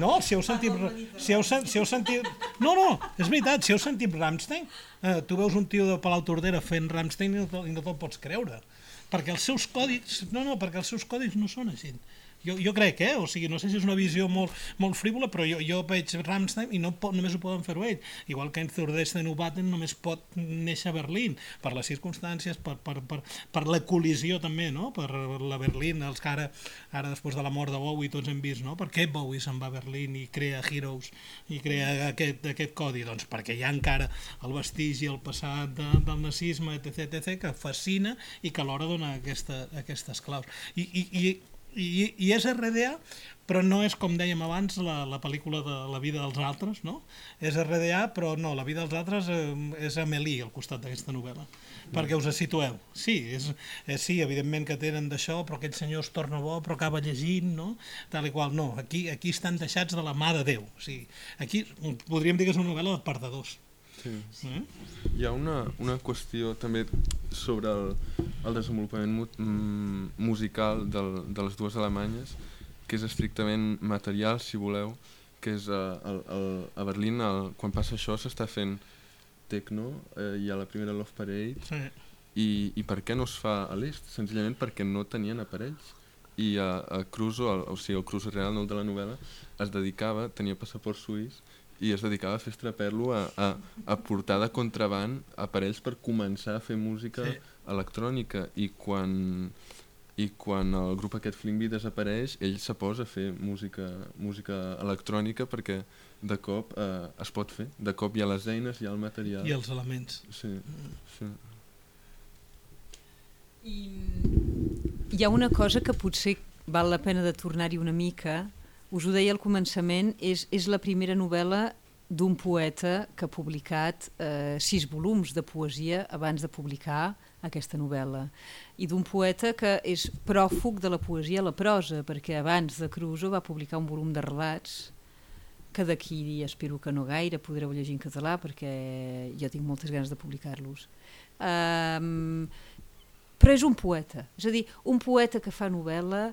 no, si heu sentit si heu, si heu sentit no, no, és veritat, si heu sentit Rammstein eh, tu veus un tio de Palau Tordera fent Rammstein i no, i no te'l pots creure perquè els seus còdics no, no, perquè els seus còdics no són així jo, jo crec, eh? O sigui, no sé si és una visió molt, molt frívola, però jo, jo veig Rammstein i no pot, només ho poden fer-ho ell. Igual que en Zurdesten Ubaten només pot néixer a Berlín, per les circumstàncies, per, per, per, per la col·lisió també, no? Per la Berlín, els que ara, ara després de la mort de Bowie tots hem vist, no? Per què Bowie se'n va a Berlín i crea Heroes i crea aquest, aquest codi? Doncs perquè hi ha encara el vestigi, el passat de, del nazisme, etc, etc, que fascina i que alhora dona aquesta, aquestes claus. I, i, i i, i és RDA, però no és com dèiem abans la, la pel·lícula de la vida dels altres, no? És RDA, però no, la vida dels altres eh, és Amélie al costat d'aquesta novel·la, perquè us situeu. Sí, és, és, sí, evidentment que tenen d'això, però aquest senyor es torna bo, però acaba llegint, no? Tal i qual, no, aquí, aquí estan deixats de la mà de Déu. O sigui, aquí podríem dir que és una novel·la de perdedors. Sí. Eh? Hi ha una, una qüestió també sobre el, el desenvolupament mu mm, musical del, de les dues alemanyes, que és estrictament material, si voleu, que és uh, el, el, a Berlín, el, quan passa això s'està fent techno, eh, hi ha la primera Love Parade, sí. i, i per què no es fa a l'est? Senzillament perquè no tenien aparells. I a, a Cruzo, el, o sigui, el Cruzo real, no el de la novel·la, es dedicava, tenia passaport suís, i es dedicava a fer estraperlo a, a, a portar de contraband aparells per començar a fer música sí. electrònica i quan, i quan el grup aquest Flimby desapareix ell se posa a fer música, música electrònica perquè de cop eh, es pot fer, de cop hi ha les eines, hi ha el material i els elements sí, sí. I hi ha una cosa que potser val la pena de tornar-hi una mica us ho deia al començament, és, és la primera novel·la d'un poeta que ha publicat eh, sis volums de poesia abans de publicar aquesta novel·la, i d'un poeta que és pròfug de la poesia a la prosa, perquè abans de Crusoe va publicar un volum de relats que d'aquí espero que no gaire podreu llegir en català perquè jo tinc moltes ganes de publicar-los. Um, però és un poeta, és a dir, un poeta que fa novel·la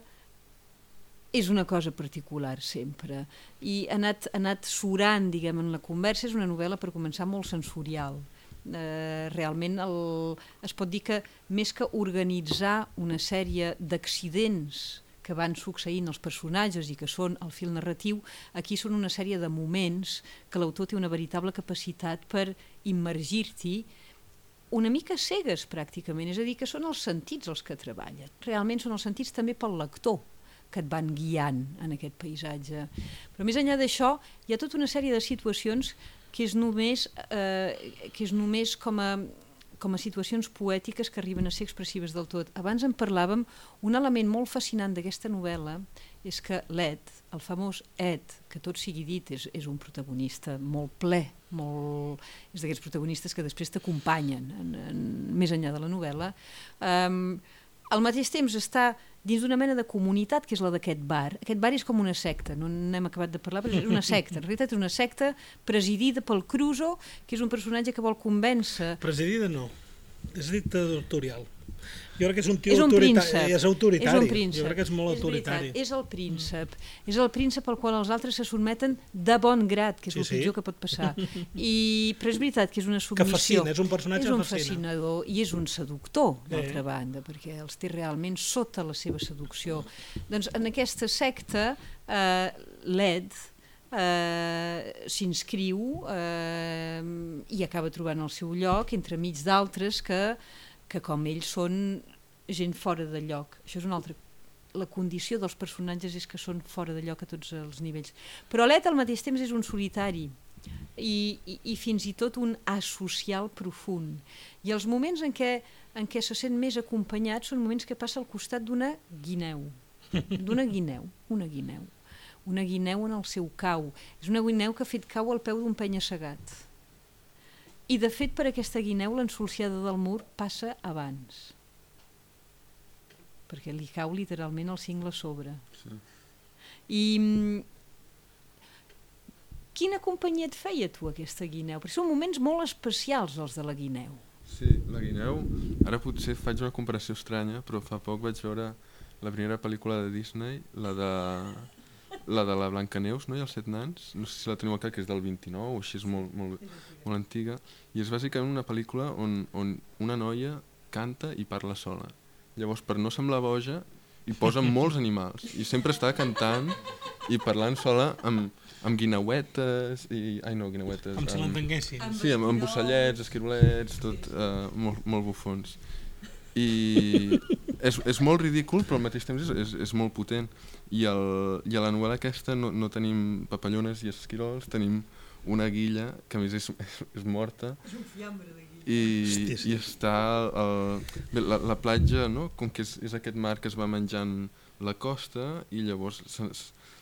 és una cosa particular sempre. I ha anat, ha anat surant diguem, en la conversa, és una novel·la per començar molt sensorial. Eh, realment el, es pot dir que més que organitzar una sèrie d'accidents que van succeint els personatges i que són el fil narratiu, aquí són una sèrie de moments que l'autor té una veritable capacitat per immergir-t'hi una mica cegues pràcticament, és a dir, que són els sentits els que treballen. Realment són els sentits també pel lector que et van guiant en aquest paisatge. Però més enllà d'això, hi ha tota una sèrie de situacions que és només, eh, que és només com a com a situacions poètiques que arriben a ser expressives del tot. Abans en parlàvem, un element molt fascinant d'aquesta novel·la és que l'Ed, el famós Ed, que tot sigui dit, és, és un protagonista molt ple, molt, és d'aquests protagonistes que després t'acompanyen més enllà de la novel·la, um, al mateix temps està dins d'una mena de comunitat que és la d'aquest bar. Aquest bar és com una secta, no n'hem acabat de parlar, però és una secta. En realitat és una secta presidida pel Cruzo, que és un personatge que vol convèncer... Presidida no, és dictatorial. Jo crec que és un tio és un autoritari. Príncep. És autoritari. És un príncep. Jo crec que és molt és autoritari. Veritat, és el príncep. Mm. És el príncep al qual els altres se sotmeten de bon grat, que és sí, el pitjor sí. que pot passar. [LAUGHS] I, però és veritat que és una submissió. Que fascina, és un personatge És un fascina. fascinador i és un seductor, d'altra eh. banda, perquè els té realment sota la seva seducció. Doncs en aquesta secta, eh, l'Ed, eh, s'inscriu eh, i acaba trobant el seu lloc entre mig d'altres que que com ells són gent fora de lloc. Això és una altra la condició dels personatges és que són fora de lloc a tots els nivells. Però l'Et al mateix temps és un solitari i, i, i fins i tot un asocial profund. I els moments en què, en què se sent més acompanyat són moments que passa al costat d'una guineu. D'una guineu, una guineu. Una guineu en el seu cau. És una guineu que ha fet cau al peu d'un penya-segat i de fet per aquesta guineu l'ensolciada del mur passa abans perquè li cau literalment el cingle a sobre sí. i mm, quina companyia et feia tu aquesta guineu? perquè són moments molt especials els de la guineu Sí, la guineu, ara potser faig una comparació estranya però fa poc vaig veure la primera pel·lícula de Disney la de la de la Blancaneus no? i els set nans, no sé si la teniu al cap, que és del 29 o així és molt, molt, molt antiga, i és bàsicament una pel·lícula on, on una noia canta i parla sola. Llavors, per no semblar boja, hi posen [LAUGHS] molts animals, i sempre està cantant i parlant sola amb, amb guineuetes i... Ai, no, guineuetes. Com si l'entenguessin. Sí, amb, amb ocellets, esquirolets, tot uh, molt, molt bufons i és, és molt ridícul però al mateix temps és, és, és molt potent i, el, i a la novel·la aquesta no, no tenim papallones i esquirols tenim una guilla que a més és, és, és morta és un fiambre de guilla i, i està el, bé, la, la platja no? com que és, és aquest mar que es va menjant la costa i llavors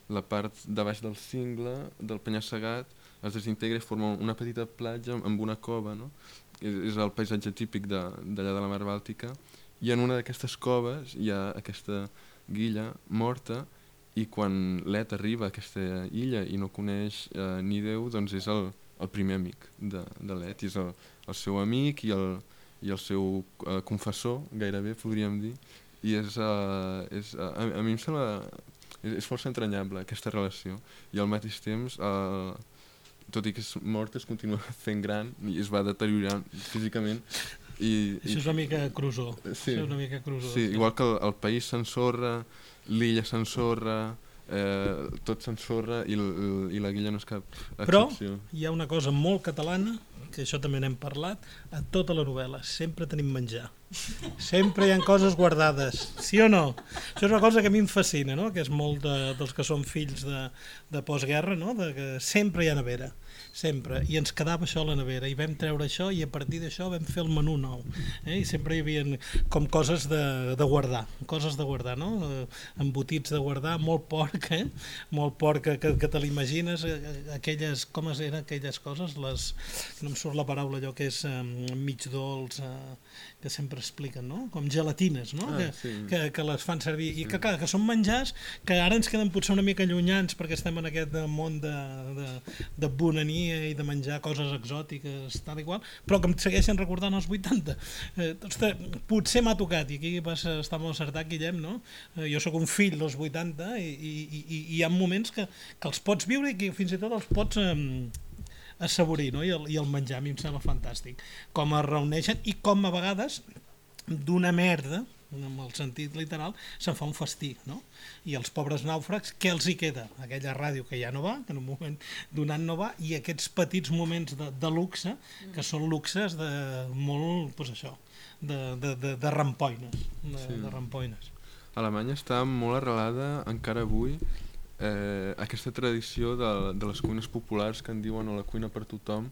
la part de baix del cingle del penya-segat es desintegra i forma una petita platja amb una cova no? És, és el paisatge típic d'allà de, de la mar Bàltica, i en una d'aquestes coves hi ha aquesta guilla morta i quan l'Et arriba a aquesta illa i no coneix eh, ni Déu, doncs és el, el primer amic de, de l'Et, és el, el seu amic i el, i el seu eh, confessor, gairebé podríem dir, i és, uh, és, uh, a, a mi em sembla és, és força entranyable aquesta relació. I al mateix temps uh, tot i que és mort es continua [LAUGHS] fent gran i es va deteriorant físicament i, Això és una mica cruzó. Sí, Això és una mica cruzó. Sí, igual que el, el país s'ensorra, l'illa s'ensorra, eh, tot s'ensorra i, i la guilla no és cap excepció. Però hi ha una cosa molt catalana, que això també n'hem parlat, a tota la novel·la. Sempre tenim menjar. Sempre hi ha coses guardades. Sí o no? Això és una cosa que a mi em fascina, no? que és molt de, dels que són fills de, de postguerra, no? de que sempre hi ha nevera sempre, i ens quedava això a la nevera i vam treure això i a partir d'això vam fer el menú nou eh? i sempre hi havia com coses de, de guardar coses de guardar, no? Eh, embotits de guardar, molt porc eh? molt porc que, que, que te l'imagines eh, aquelles, com eren aquelles coses les, no em surt la paraula allò que és eh, mig dolç eh, que sempre expliquen, no? Com gelatines, no? Ah, que, sí. que, que les fan servir. I que, clar, que són menjars que ara ens queden potser una mica allunyants perquè estem en aquest món de, de, de bonania i de menjar coses exòtiques, tal i qual, però que em segueixen recordant els 80. Eh, ostres, potser m'ha tocat, i aquí vas estar molt acertat, Guillem, no? Eh, jo sóc un fill dels 80 i, i, i, i hi ha moments que, que els pots viure i que fins i tot els pots... Eh, assaborir, no? I el, i el menjar a mi em sembla fantàstic. Com es reuneixen i com a vegades d'una merda, en el sentit literal, se'n fa un festí, no? I els pobres nàufrags, què els hi queda? Aquella ràdio que ja no va, que en un moment donat no va, i aquests petits moments de, de luxe, que són luxes de molt, doncs això, de, de, de, de rampoines, de, Sí. de rampoines. Alemanya està molt arrelada encara avui eh, aquesta tradició de, de les cuines populars que en diuen o la cuina per tothom,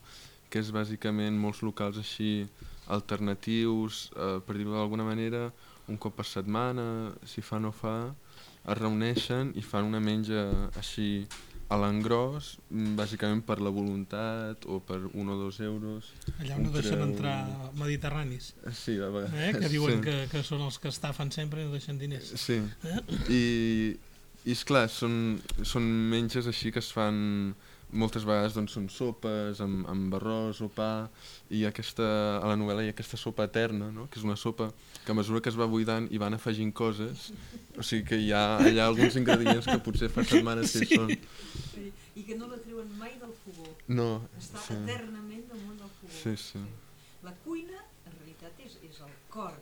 que és bàsicament molts locals així alternatius, eh, per dir-ho d'alguna manera, un cop per setmana, si fa no fa, es reuneixen i fan una menja així a l'engròs, mm, bàsicament per la voluntat o per un o dos euros. Allà on no deixen entrar mediterranis, Sí, vegades. eh? que diuen sí. que, que són els que estafen sempre i no deixen diners. Sí, Eh? i, i esclar, són, són menges així que es fan moltes vegades doncs, són sopes amb, amb arròs o pa i aquesta, a la novel·la hi ha aquesta sopa eterna, no? que és una sopa que a mesura que es va buidant i van afegint coses o sigui que hi ha allà alguns ingredients que potser fa setmanes que hi Sí. són I que no la treuen mai del fogó. no, Està sí, eternament damunt del fogó. sí, sí, La cuina, en realitat, és, és el cor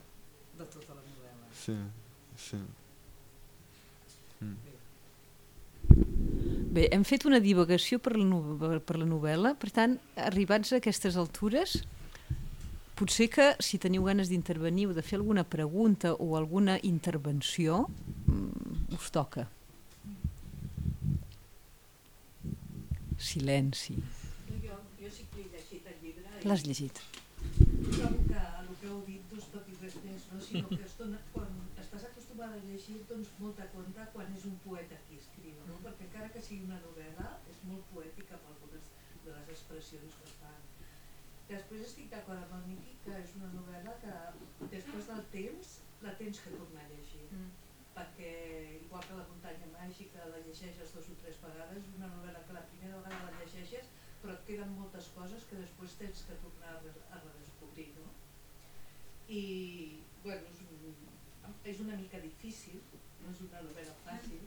de tota la novel·la. sí, sí. Bé, hem fet una divagació per la, no- per la novel·la, per tant, arribats a aquestes altures, potser que si teniu ganes d'intervenir o de fer alguna pregunta o alguna intervenció, mm, us toca. Silenci. Jo, jo sí que he llegit el llibre i L'has llegit? trobo que el que heu dit doncs tot i res més, no? sinó que es dona, quan estàs acostumada a llegir et dones molta compte quan és un poeta qui escriu, no? perquè encara que sigui una novel·la és molt poètica per algunes de les expressions que fan. Després estic d'acord amb el Miqui que és una novel·la que després del temps la tens que tornar a llegir Mm. perquè igual que la muntanya màgica la llegeixes dos o tres vegades, és una novel·la que la primera vegada la llegeixes però et queden moltes coses que després tens que tornar a, re- a redescobrir, no? I, és una mica difícil, no és una novel·la fàcil,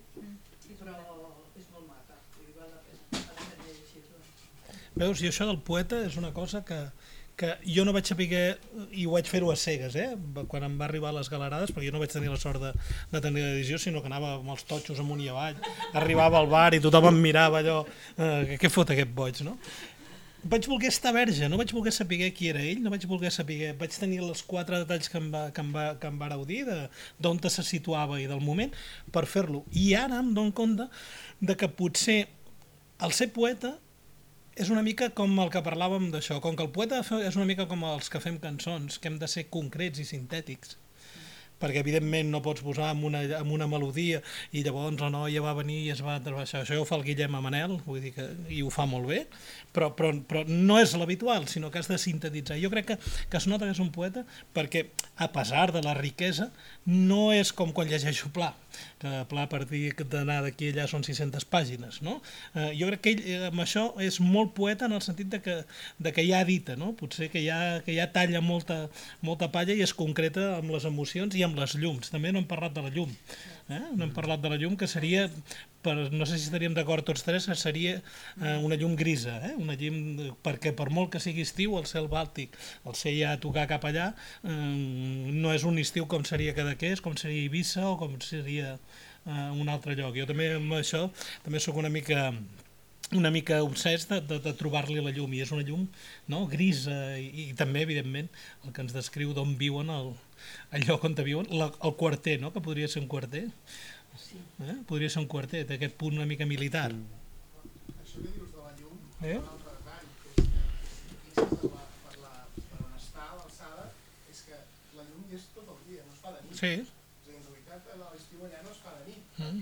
però és molt maca, vull dir, val la pena, val la pena llegir-la. Veus, i això del poeta és una cosa que, que jo no vaig saber, i ho vaig fer-ho a cegues, eh? quan em va arribar a les galerades, perquè jo no vaig tenir la sort de, de tenir l'edició, sinó que anava amb els totxos amunt i avall, arribava al bar i tothom em mirava allò, eh, què fot aquest boig, no? Vaig voler estar verge, no vaig voler saber qui era ell, no vaig voler saber, vaig tenir els quatre detalls que em va, que em va, que em va dir, d'on se situava i del moment, per fer-lo. I ara em dono compte de que potser el ser poeta és una mica com el que parlàvem d'això, com que el poeta és una mica com els que fem cançons, que hem de ser concrets i sintètics perquè evidentment no pots posar amb una, amb una melodia i llavors la noia va venir i es va treballar. Això ho fa el Guillem Amanel, vull dir que, i ho fa molt bé, però, però, però no és l'habitual, sinó que has de sintetitzar. Jo crec que, que es nota que és un poeta perquè, a pesar de la riquesa, no és com quan llegeixo Pla, que Pla per dir d'anar d'aquí allà són 600 pàgines, no? Eh, jo crec que ell eh, amb això és molt poeta en el sentit de que, de que ja dita, no? Potser que ja, que ja talla molta, molta palla i és concreta amb les emocions i amb les llums. També no hem parlat de la llum. Eh? No hem parlat de la llum, que seria, per, no sé si estaríem d'acord tots tres, que seria eh, una llum grisa, eh? una llum, perquè per molt que sigui estiu, el cel bàltic, el cel ja a tocar cap allà, eh, no és un estiu com seria Cadaqués, com seria Eivissa o com seria eh, un altre lloc. Jo també amb això també sóc una mica una mica obsès de, de, de trobar-li la llum i és una llum no, grisa i, i també evidentment el que ens descriu d'on viuen el, el lloc on viuen, la, el quarter no? que podria ser un quarter Sí. eh? podria ser un quarter d'aquest punt una mica militar Això que dius de la llum, Eh? un altre detall, que és que fixa't per, la, per, la, per on està l'alçada, és que la llum hi és tot el dia, no es fa de nit. sí, És a dir, en realitat a l'estiu allà no es fa de nit, Mm.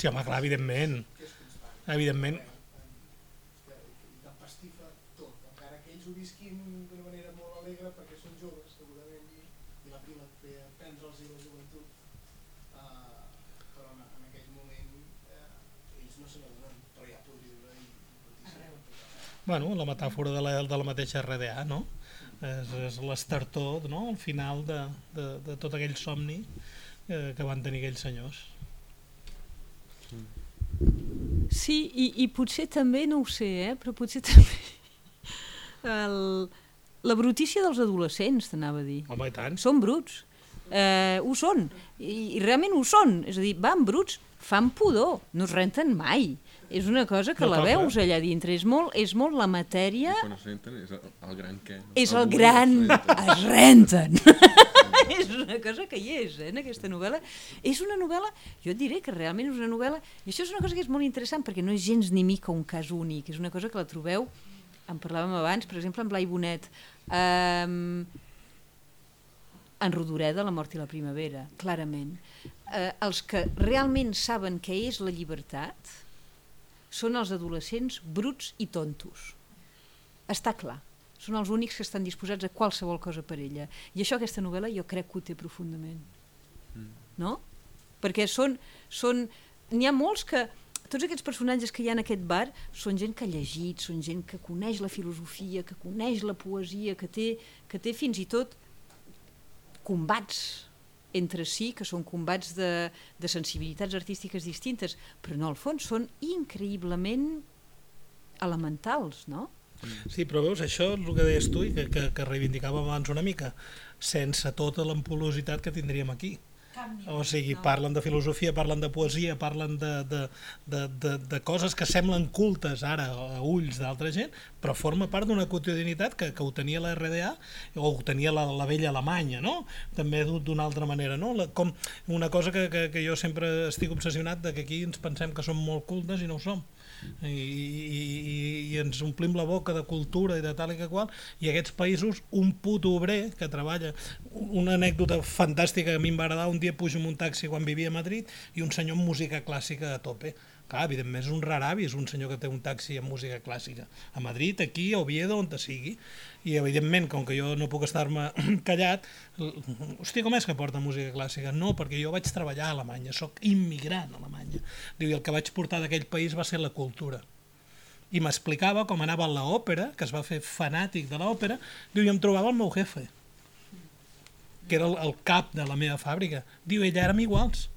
Sí, home, clar, evidentment. Evidentment. T'empastifa tot, encara que ells ho visquin d'una manera molt alegre perquè són joves, segurament, i, la pila ve a prendre'ls i la joventut, uh, però en, en aquell moment uh, ells no se n'adonen, però hi ha podridura i. Bueno, la metàfora de la, de la mateixa RDA, no? És, és l'estartor, no?, al final de, de, de tot aquell somni eh, que van tenir aquells senyors. Sí, i, i potser també, no ho sé, eh, però potser [LAUGHS] també el, la brutícia dels adolescents, t'anava a dir. Home, i tant. Són bruts. Eh, ho són. I, I realment ho són. És a dir, van bruts, fan pudor, no es renten mai. És una cosa que No la toca. veus allà dintre. És molt, és molt la matèria... I quan es renten és el, el gran què? no? És el bullying gran... es renten. [LAUGHS] Es renten. És una cosa que hi és, eh, en aquesta novel·la. És una novel·la, jo diré que realment és una novel·la, i això és una cosa que és molt interessant, perquè no és gens ni mica un cas únic, és una cosa que la trobeu, en parlàvem abans, per exemple, en Blai Bonet, um, en Rodoreda, La mort i la primavera, clarament. Eh, els que realment saben què és la llibertat són els adolescents bruts i tontos. Està clar. Són els únics que estan disposats a qualsevol cosa per ella. I això aquesta novel·la jo crec que ho té profundament. No? Perquè són... són N'hi ha molts que... Tots aquests personatges que hi ha en aquest bar són gent que ha llegit, són gent que coneix la filosofia, que coneix la poesia, que té, que té fins i tot combats entre si, que són combats de, de sensibilitats artístiques distintes, però no, al fons són increïblement elementals, no? Sí, però veus, això és el que deies tu i que, que, que reivindicàvem abans una mica, sense tota l'ampolositat que tindríem aquí. O sigui, parlen de filosofia, parlen de poesia, parlen de, de, de, de, de coses que semblen cultes ara a ulls d'altra gent, però forma part d'una quotidianitat que, que ho tenia la RDA o ho tenia la, la vella Alemanya, no? També d'u- d'una altra manera, no? La, com una cosa que, que, que jo sempre estic obsessionat de que aquí ens pensem que som molt cultes i no ho som. I, i, i, ens omplim la boca de cultura i de tal i que qual i aquests països un puto obrer que treballa una anècdota fantàstica que a mi em va agradar un dia pujo en un taxi quan vivia a Madrid i un senyor amb música clàssica a tope clar, evidentment és un rar avi, és un senyor que té un taxi amb música clàssica a Madrid, aquí, a Oviedo, on te sigui i evidentment, com que jo no puc estar-me [CLEARS THROAT] callat hòstia, com és que porta música clàssica? No, perquè jo vaig treballar a Alemanya, sóc immigrant a Alemanya Diu, i el que vaig portar d'aquell país va ser la cultura i m'explicava com anava a l'òpera, que es va fer fanàtic de l'òpera, diu, i em trobava el meu jefe, que era el, el cap de la meva fàbrica. Diu, ella érem iguals.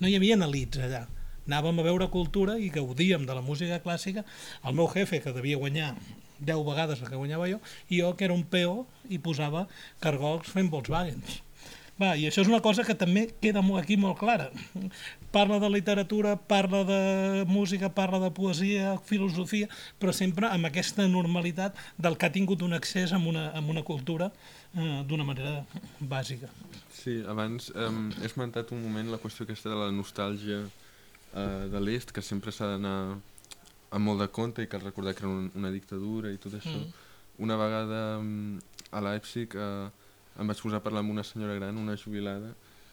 No hi havia elits allà. Anàvem a veure cultura i gaudíem de la música clàssica. El meu jefe, que devia guanyar 10 vegades el que guanyava jo, i jo, que era un peó, i posava cargols fent Volkswagens. Va, I això és una cosa que també queda aquí molt clara. Parla de literatura, parla de música, parla de poesia, filosofia, però sempre amb aquesta normalitat del que ha tingut un accés amb una, amb una cultura eh, d'una manera bàsica. Sí, abans um, he esmentat un moment la qüestió aquesta de la nostàlgia uh, de l'est, que sempre s'ha d'anar amb molt de compte i cal recordar que era un, una dictadura i tot això. Mm. Una vegada um, a Leipzig uh, em vaig posar a parlar amb una senyora gran, una jubilada,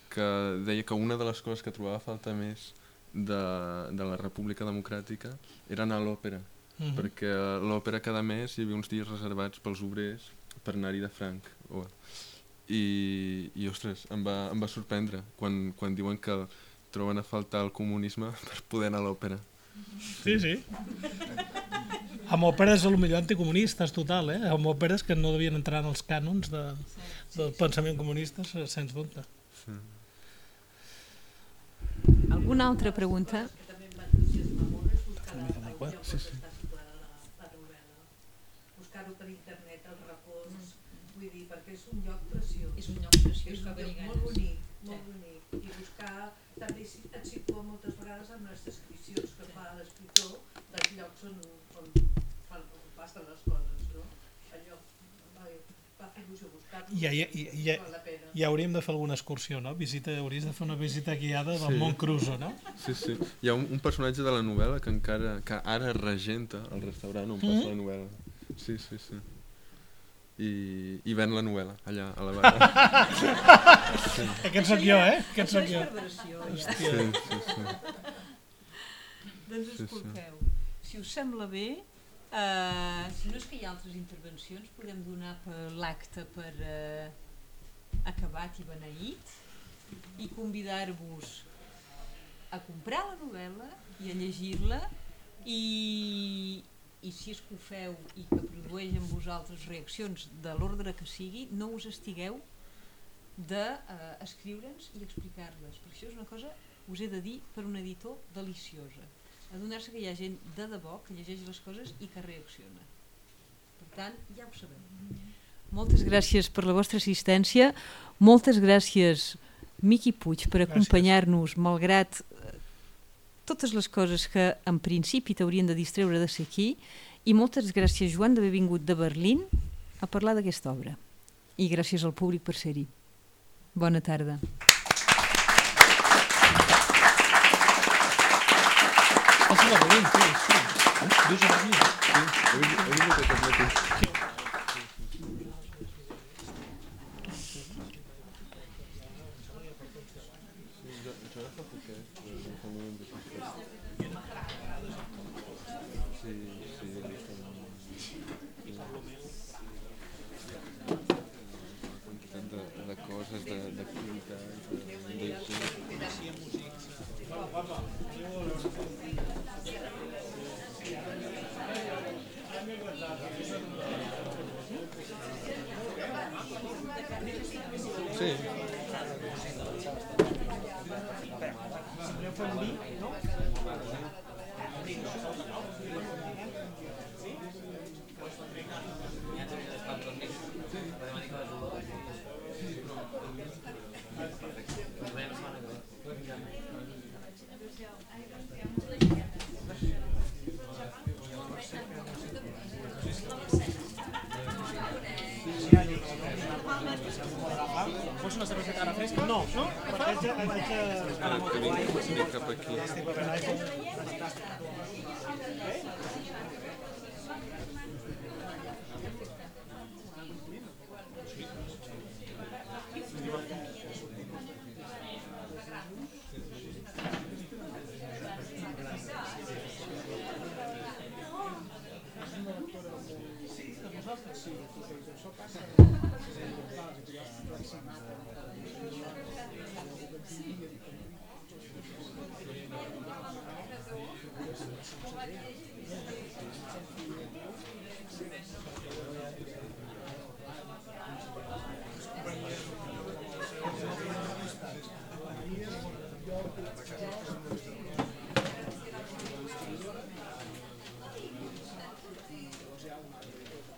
que deia que una de les coses que trobava falta més de, de la República Democràtica era anar a l'òpera, Mhm. perquè a l'òpera cada mes hi havia uns dies reservats pels obrers per anar-hi de franc. O, i, i ostres, em va, em va sorprendre quan, quan diuen que troben a faltar el comunisme [LAUGHS] per poder anar a l'òpera. Sí, sí. Amb òperes, millor anticomunistes, total, eh? Amb òperes que no devien entrar en els cànons de, del pensament comunista, sens dubte. Sí. Alguna altra pregunta? Sí, sí. Buscar-ho per internet, els racons, vull dir, perquè és un lloc preciós. És un lloc preciós que un venir lloc ganes. molt bonic, molt bonic. I buscar, també si- et situa moltes vegades amb les descripcions que fa l'escriptor dels llocs on, on fa fan, passen les coses, no? Allò va, va fer il·lusió buscar-lo, i, val la pena. i hauríem de fer alguna excursió, no? Visita, hauries de fer una visita guiada del Sí. Mont Cruzo, no? Sí, sí. Hi ha un, un personatge de la novel·la que encara que ara regenta el restaurant on passa Mm. la novel·la. Sí, sí, sí. I, i ven la novel·la allà a la barra. sí, [LAUGHS] Aquest sóc jo, eh? Aquest sóc jo. ja. Hòstia. sí, sí, sí. Doncs Sí, sí. escolteu, si us sembla bé, eh, si no és que hi ha altres intervencions, podem donar per l'acte per eh, acabat i beneït i convidar-vos a comprar la novel·la i a llegir-la i, i si és que ho feu i que produeix en vosaltres reaccions de l'ordre que sigui, no us estigueu d'escriure'ns i explicar-les, perquè això és una cosa, us he de dir, per un editor deliciosa. Adonar-se que hi ha gent de debò que llegeix les coses i que reacciona. Per tant, ja ho sabeu. Moltes gràcies per la vostra assistència, moltes gràcies Miqui Puig per acompanyar-nos malgrat eh, totes les coses que en principi t'haurien de distreure de ser aquí i moltes gràcies Joan d'haver vingut de Berlín a parlar d'aquesta obra i gràcies al públic per ser-hi. Bona tarda. Passa Yeah.